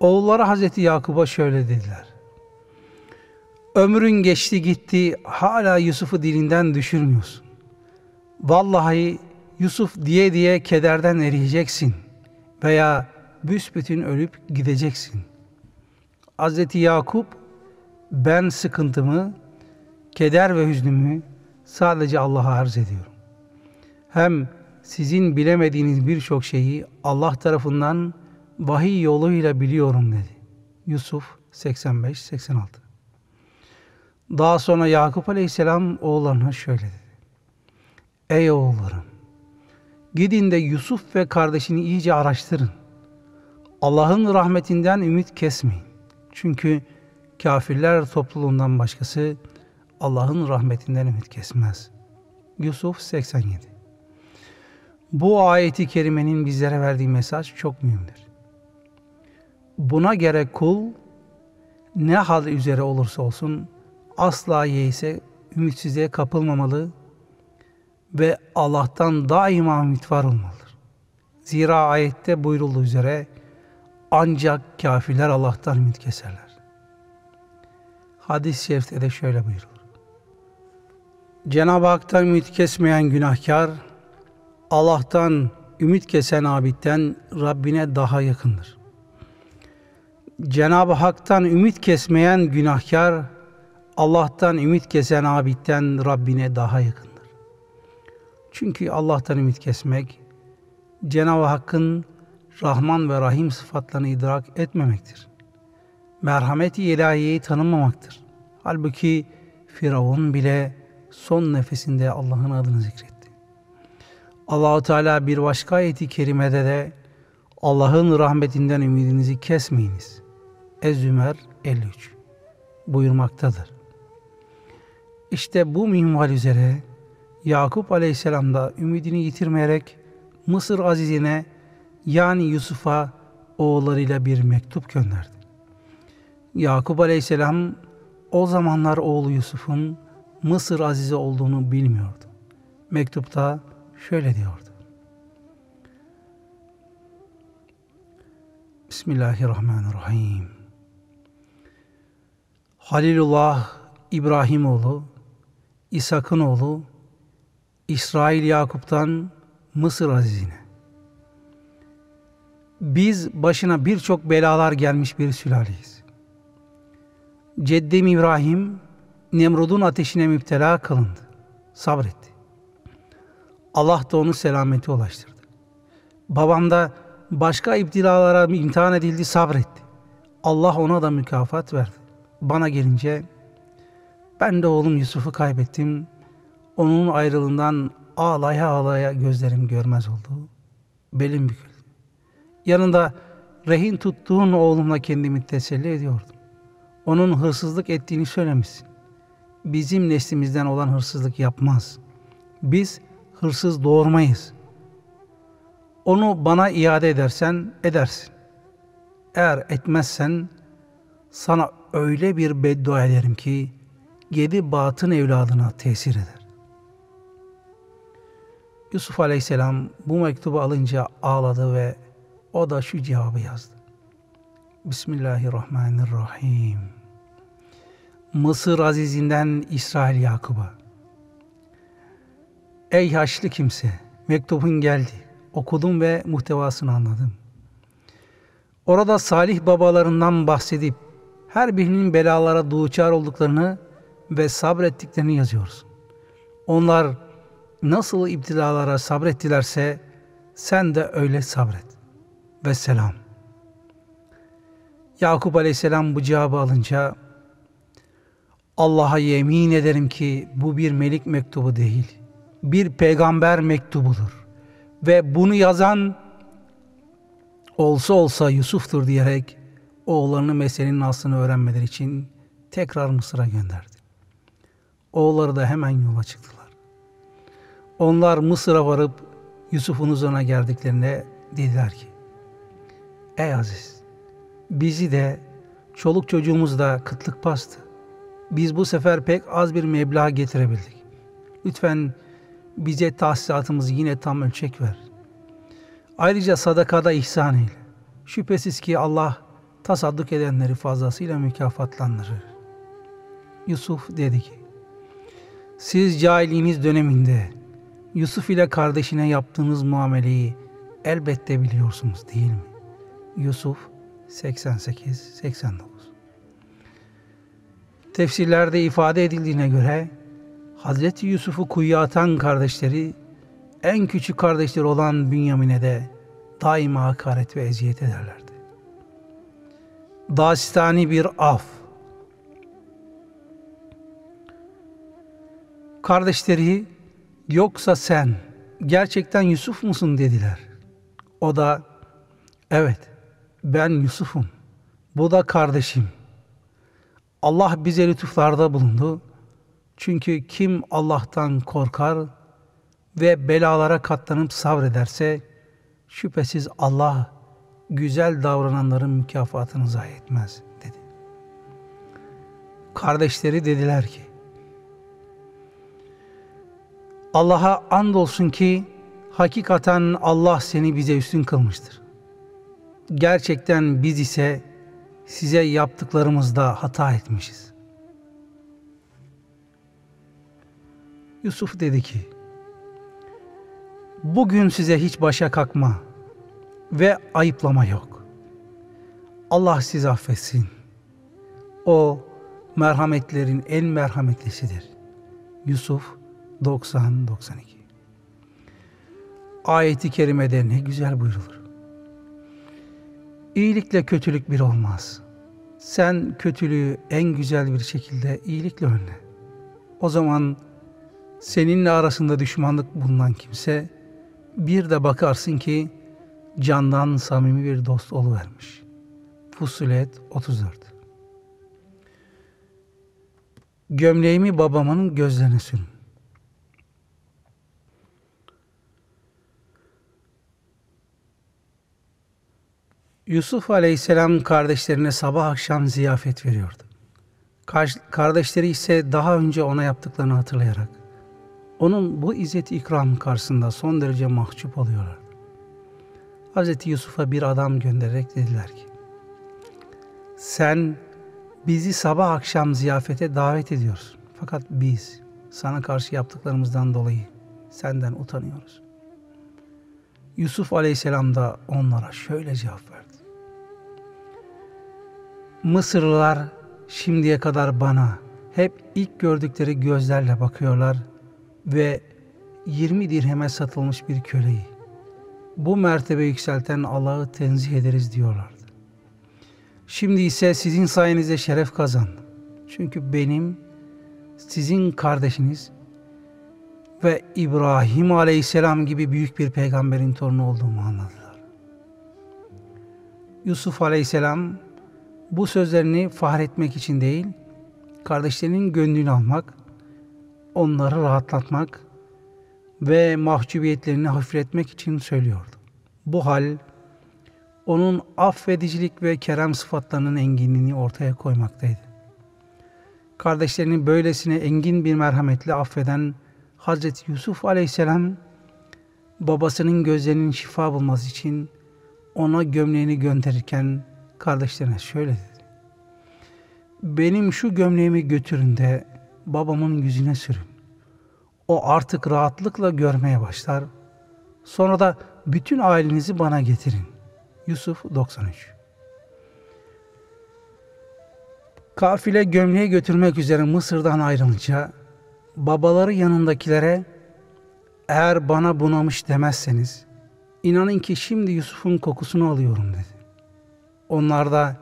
Oğulları Hazreti Yakub'a şöyle dediler. Ömrün geçti gitti hala Yusuf'u dilinden düşürmüyorsun. Vallahi Yusuf diye diye kederden eriyeceksin veya büsbütün ölüp gideceksin. Hazreti Yakup ben sıkıntımı, keder ve hüznümü sadece Allah'a arz ediyorum. Hem sizin bilemediğiniz birçok şeyi Allah tarafından vahiy yoluyla biliyorum dedi. Yusuf 85-86 Daha sonra Yakup Aleyhisselam oğullarına şöyle dedi. Ey oğullarım! Gidin de Yusuf ve kardeşini iyice araştırın. Allah'ın rahmetinden ümit kesmeyin. Çünkü kafirler topluluğundan başkası Allah'ın rahmetinden ümit kesmez. Yusuf 87 Bu ayeti kerimenin bizlere verdiği mesaj çok mühimdir. Buna göre kul ne hal üzere olursa olsun asla yeise ümitsizliğe kapılmamalı ve Allah'tan daima ümit var olmalıdır. Zira ayette buyurulduğu üzere ancak kafirler Allah'tan ümit keserler. Hadis-i şerifte de şöyle buyurulur. Cenab-ı Hak'tan ümit kesmeyen günahkar, Allah'tan ümit kesen abitten Rabbine daha yakındır. Cenab-ı Hak'tan ümit kesmeyen günahkar, Allah'tan ümit kesen abitten Rabbine daha yakındır. Çünkü Allah'tan ümit kesmek, Cenab-ı Hakk'ın Rahman ve Rahim sıfatlarını idrak etmemektir. Merhameti ilahiyeyi tanımamaktır. Halbuki Firavun bile son nefesinde Allah'ın adını zikretti. Allahu Teala bir başka ayeti kerimede de Allah'ın rahmetinden ümidinizi kesmeyiniz. Ez-Zümer 53 buyurmaktadır. İşte bu minval üzere Yakup Aleyhisselam da ümidini yitirmeyerek Mısır azizine yani Yusuf'a oğullarıyla bir mektup gönderdi. Yakup Aleyhisselam o zamanlar oğlu Yusuf'un Mısır azizi olduğunu bilmiyordu. Mektupta şöyle diyordu. Bismillahirrahmanirrahim. Halilullah İbrahimoğlu, İshak'ın oğlu, İsrail Yakup'tan Mısır azizine. Biz başına birçok belalar gelmiş bir sülaleyiz. Ceddim İbrahim Nemrud'un ateşine müptela kılındı. Sabretti. Allah da onu selameti ulaştırdı. Babam da başka iptilalara imtihan edildi, sabretti. Allah ona da mükafat verdi. Bana gelince ben de oğlum Yusuf'u kaybettim. Onun ayrılığından ağlaya ağlaya gözlerim görmez oldu. Belim büküldü. Yanında rehin tuttuğun oğlumla kendimi teselli ediyordum. Onun hırsızlık ettiğini söylemişsin. Bizim neslimizden olan hırsızlık yapmaz. Biz hırsız doğurmayız. Onu bana iade edersen edersin. Eğer etmezsen sana öyle bir beddua ederim ki yedi batın evladına tesir eder. Yusuf Aleyhisselam bu mektubu alınca ağladı ve o da şu cevabı yazdı. Bismillahirrahmanirrahim. Mısır azizinden İsrail Yakub'a. Ey yaşlı kimse, mektubun geldi. Okudum ve muhtevasını anladım. Orada salih babalarından bahsedip her birinin belalara duçar olduklarını ve sabrettiklerini yazıyorsun. Onlar nasıl iptilalara sabrettilerse sen de öyle sabret. Ve selam. Yakup Aleyhisselam bu cevabı alınca Allah'a yemin ederim ki bu bir melik mektubu değil. Bir peygamber mektubudur. Ve bunu yazan olsa olsa Yusuf'tur diyerek oğullarını meselenin aslını öğrenmeleri için tekrar Mısır'a gönderdi. Oğulları da hemen yola çıktılar. Onlar Mısır'a varıp Yusuf'un huzuruna geldiklerinde dediler ki Ey Aziz bizi de çoluk çocuğumuz da kıtlık bastı. Biz bu sefer pek az bir meblağ getirebildik. Lütfen bize tahsisatımızı yine tam ölçek ver. Ayrıca sadakada ihsan eyle. Şüphesiz ki Allah tasadduk edenleri fazlasıyla mükafatlandırır. Yusuf dedi ki, siz cahilliğiniz döneminde Yusuf ile kardeşine yaptığınız muameleyi elbette biliyorsunuz değil mi? Yusuf 88-89 Tefsirlerde ifade edildiğine göre Hazreti Yusuf'u kuyuya atan kardeşleri en küçük kardeşleri olan Bünyamin'e de daima hakaret ve eziyet ederlerdi. Dastani bir af. Kardeşleri yoksa sen gerçekten Yusuf musun dediler. O da evet ben Yusuf'um. Bu da kardeşim. Allah bize lütuflarda bulundu. Çünkü kim Allah'tan korkar ve belalara katlanıp sabrederse şüphesiz Allah güzel davrananların mükafatını zayi etmez dedi. Kardeşleri dediler ki Allah'a andolsun ki hakikaten Allah seni bize üstün kılmıştır. Gerçekten biz ise size yaptıklarımızda hata etmişiz. Yusuf dedi ki, bugün size hiç başa kalkma ve ayıplama yok. Allah sizi affetsin. O merhametlerin en merhametlisidir. Yusuf 90-92 Ayeti kerimede ne güzel buyrulur. İyilikle kötülük bir olmaz. Sen kötülüğü en güzel bir şekilde iyilikle önle. O zaman seninle arasında düşmanlık bulunan kimse bir de bakarsın ki candan samimi bir dost oluvermiş. Fusulet 34 Gömleğimi babamın gözlerine sürün. Yusuf aleyhisselam kardeşlerine sabah akşam ziyafet veriyordu. Kardeşleri ise daha önce ona yaptıklarını hatırlayarak onun bu izzet ikram karşısında son derece mahcup oluyorlar. Hz. Yusuf'a bir adam göndererek dediler ki sen bizi sabah akşam ziyafete davet ediyorsun. Fakat biz sana karşı yaptıklarımızdan dolayı senden utanıyoruz. Yusuf aleyhisselam da onlara şöyle cevap verdi. Mısırlılar şimdiye kadar bana hep ilk gördükleri gözlerle bakıyorlar ve 20 dirheme satılmış bir köleyi bu mertebe yükselten Allah'ı tenzih ederiz diyorlardı. Şimdi ise sizin sayenizde şeref kazandım. Çünkü benim sizin kardeşiniz ve İbrahim Aleyhisselam gibi büyük bir peygamberin torunu olduğumu anladılar. Yusuf Aleyhisselam bu sözlerini fahretmek için değil, kardeşlerinin gönlünü almak, onları rahatlatmak ve mahcubiyetlerini hafifletmek için söylüyordu. Bu hal, onun affedicilik ve kerem sıfatlarının enginliğini ortaya koymaktaydı. Kardeşlerini böylesine engin bir merhametle affeden Hazreti Yusuf aleyhisselam, babasının gözlerinin şifa bulması için ona gömleğini gönderirken kardeşlerine şöyle dedi. Benim şu gömleğimi götürün de babamın yüzüne sürün. O artık rahatlıkla görmeye başlar. Sonra da bütün ailenizi bana getirin. Yusuf 93 Kafile gömleği götürmek üzere Mısır'dan ayrılınca babaları yanındakilere eğer bana bunamış demezseniz inanın ki şimdi Yusuf'un kokusunu alıyorum dedi. Onlar da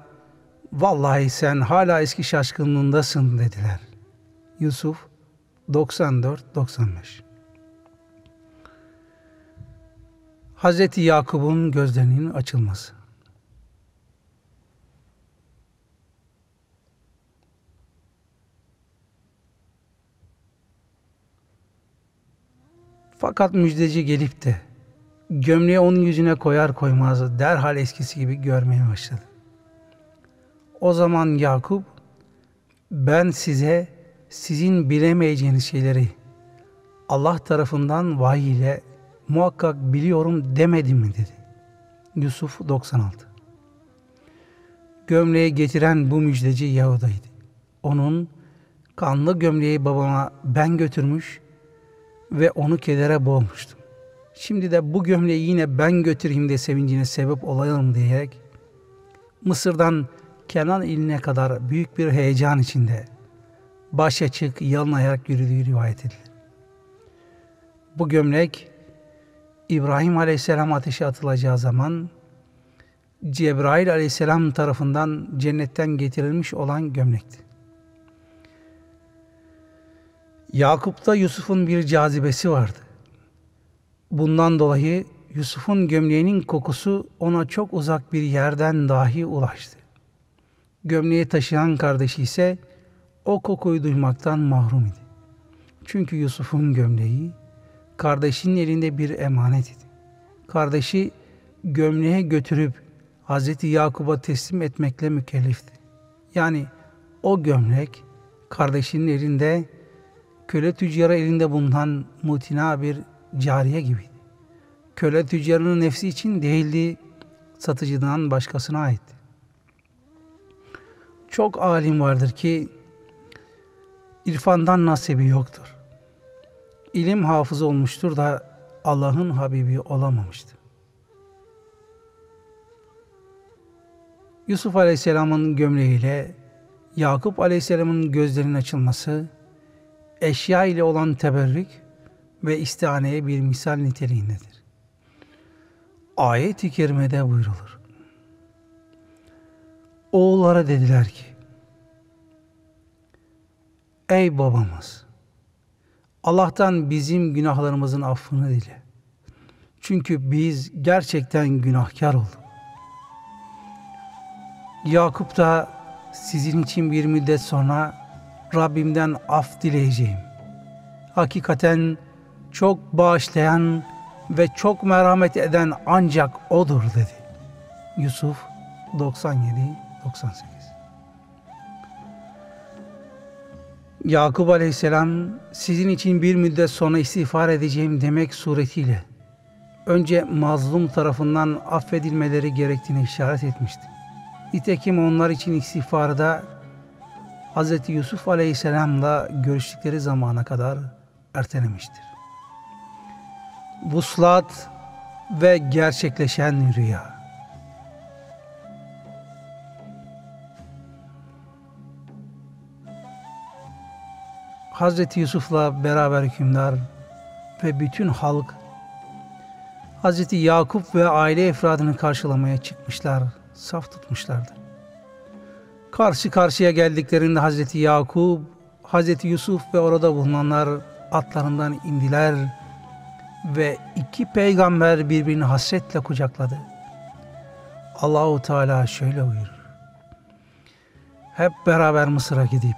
vallahi sen hala eski şaşkınlığındasın dediler. Yusuf 94-95 Hazreti Yakup'un gözlerinin açılması Fakat müjdeci gelip de gömleği onun yüzüne koyar koymaz derhal eskisi gibi görmeye başladı. O zaman Yakup ben size sizin bilemeyeceğiniz şeyleri Allah tarafından vahiy ile muhakkak biliyorum demedim mi dedi. Yusuf 96 Gömleği getiren bu müjdeci Yahuda'ydı. Onun kanlı gömleği babama ben götürmüş ve onu kedere boğmuştum. Şimdi de bu gömleği yine ben götüreyim de sevincine sebep olayım diyerek Mısır'dan Kenan iline kadar büyük bir heyecan içinde baş açık, yalın ayak yürüdüğü rivayet edilir. Bu gömlek İbrahim Aleyhisselam ateşe atılacağı zaman Cebrail Aleyhisselam tarafından cennetten getirilmiş olan gömlekti. Yakup'ta Yusuf'un bir cazibesi vardı. Bundan dolayı Yusuf'un gömleğinin kokusu ona çok uzak bir yerden dahi ulaştı. Gömleği taşıyan kardeşi ise o kokuyu duymaktan mahrum idi. Çünkü Yusuf'un gömleği kardeşinin elinde bir emanet idi. Kardeşi gömleğe götürüp Hazreti Yakup'a teslim etmekle mükellefti. Yani o gömlek kardeşinin elinde köle tüccarı elinde bulunan mutina bir cariye gibiydi. Köle tüccarının nefsi için değildi, satıcıdan başkasına aitti. Çok alim vardır ki irfandan nasibi yoktur. İlim hafız olmuştur da Allah'ın Habibi olamamıştır. Yusuf Aleyhisselam'ın gömleğiyle Yakup Aleyhisselam'ın gözlerinin açılması, eşya ile olan teberrük ve istihaneye bir misal niteliğindedir. Ayet-i kerimede buyrulur. Oğullara dediler ki, Ey babamız! Allah'tan bizim günahlarımızın affını dile. Çünkü biz gerçekten günahkar olduk. Yakup da sizin için bir müddet sonra Rabbimden af dileyeceğim. Hakikaten çok bağışlayan ve çok merhamet eden ancak O'dur dedi. Yusuf 97-98 Yakup Aleyhisselam sizin için bir müddet sonra istiğfar edeceğim demek suretiyle önce mazlum tarafından affedilmeleri gerektiğini işaret etmişti. Nitekim onlar için istiğfarı da Hz. Yusuf Aleyhisselam'la görüştükleri zamana kadar ertelemiştir. Vuslat ve gerçekleşen rüya. Hazreti Yusuf'la beraber hükümdar ve bütün halk Hazreti Yakup ve aile efradını karşılamaya çıkmışlar, saf tutmuşlardı. Karşı karşıya geldiklerinde Hazreti Yakup, Hazreti Yusuf ve orada bulunanlar atlarından indiler ve iki peygamber birbirini hasretle kucakladı. Allahu Teala şöyle buyurur. Hep beraber Mısır'a gidip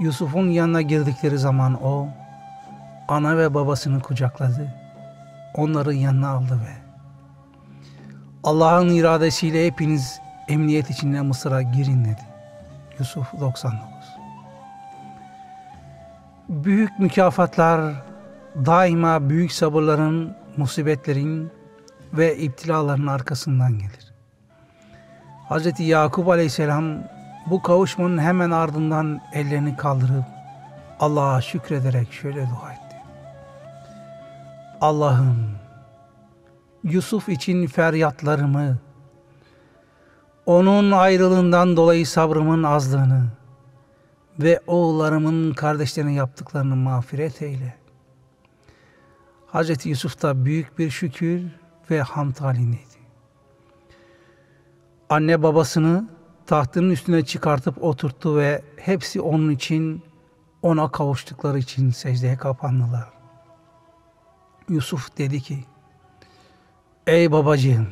Yusuf'un yanına girdikleri zaman o ana ve babasını kucakladı. Onları yanına aldı ve Allah'ın iradesiyle hepiniz emniyet içinde Mısır'a girin dedi. Yusuf 99 Büyük mükafatlar daima büyük sabırların, musibetlerin ve iptilaların arkasından gelir. Hz. Yakup Aleyhisselam bu kavuşmanın hemen ardından ellerini kaldırıp Allah'a şükrederek şöyle dua etti. Allah'ım Yusuf için feryatlarımı, onun ayrılığından dolayı sabrımın azlığını ve oğullarımın kardeşlerine yaptıklarını mağfiret eyle. Hz. Yusuf da büyük bir şükür ve hamd halindeydi. Anne babasını tahtının üstüne çıkartıp oturttu ve hepsi onun için, ona kavuştukları için secdeye kapandılar. Yusuf dedi ki, Ey babacığım,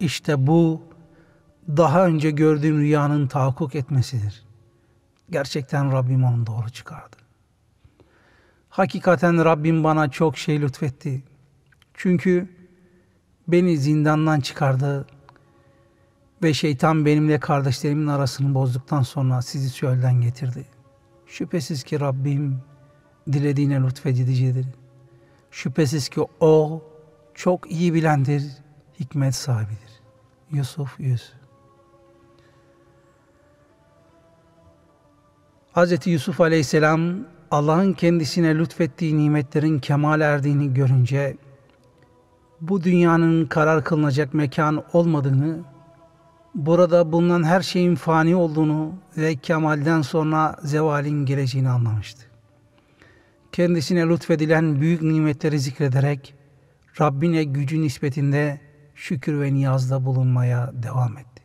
işte bu daha önce gördüğüm rüyanın tahakkuk etmesidir. Gerçekten Rabbim onu doğru çıkardı. Hakikaten Rabbim bana çok şey lütfetti. Çünkü beni zindandan çıkardı ve şeytan benimle kardeşlerimin arasını bozduktan sonra sizi çölden getirdi. Şüphesiz ki Rabbim dilediğine lütfedicidir. Şüphesiz ki O çok iyi bilendir, hikmet sahibidir. Yusuf 100 Hz. Yusuf Aleyhisselam Allah'ın kendisine lütfettiği nimetlerin kemal erdiğini görünce bu dünyanın karar kılınacak mekan olmadığını burada bulunan her şeyin fani olduğunu ve kemalden sonra zevalin geleceğini anlamıştı. Kendisine lütfedilen büyük nimetleri zikrederek Rabbine gücü nispetinde şükür ve niyazda bulunmaya devam etti.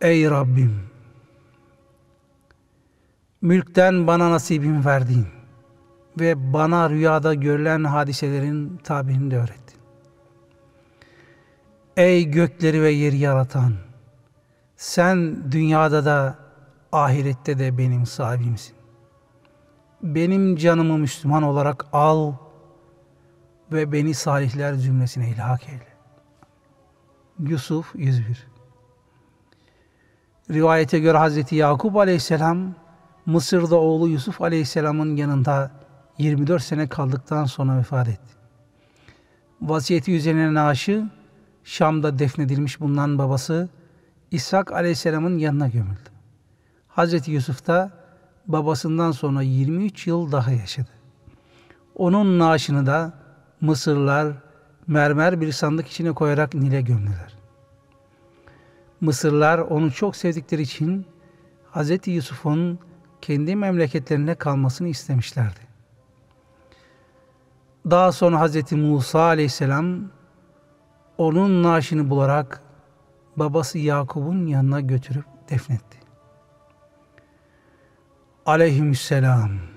Ey Rabbim! Mülkten bana nasibim verdin ve bana rüyada görülen hadiselerin tabirini de öğrettin. Ey gökleri ve yeri yaratan! Sen dünyada da ahirette de benim sahibimsin. Benim canımı Müslüman olarak al ve beni salihler cümlesine ilhak eyle. Yusuf 101 Rivayete göre Hazreti Yakup aleyhisselam Mısır'da oğlu Yusuf aleyhisselamın yanında 24 sene kaldıktan sonra vefat etti. Vasiyeti üzerine naaşı Şam'da defnedilmiş bulunan babası İshak aleyhisselamın yanına gömüldü. Hazreti Yusuf da babasından sonra 23 yıl daha yaşadı. Onun naaşını da Mısırlılar mermer bir sandık içine koyarak Nil'e gömdüler. Mısırlılar onu çok sevdikleri için Hz. Yusuf'un kendi memleketlerine kalmasını istemişlerdi. Daha sonra Hz. Musa aleyhisselam onun naaşını bularak babası Yakup'un yanına götürüp defnetti. Aleyhisselam.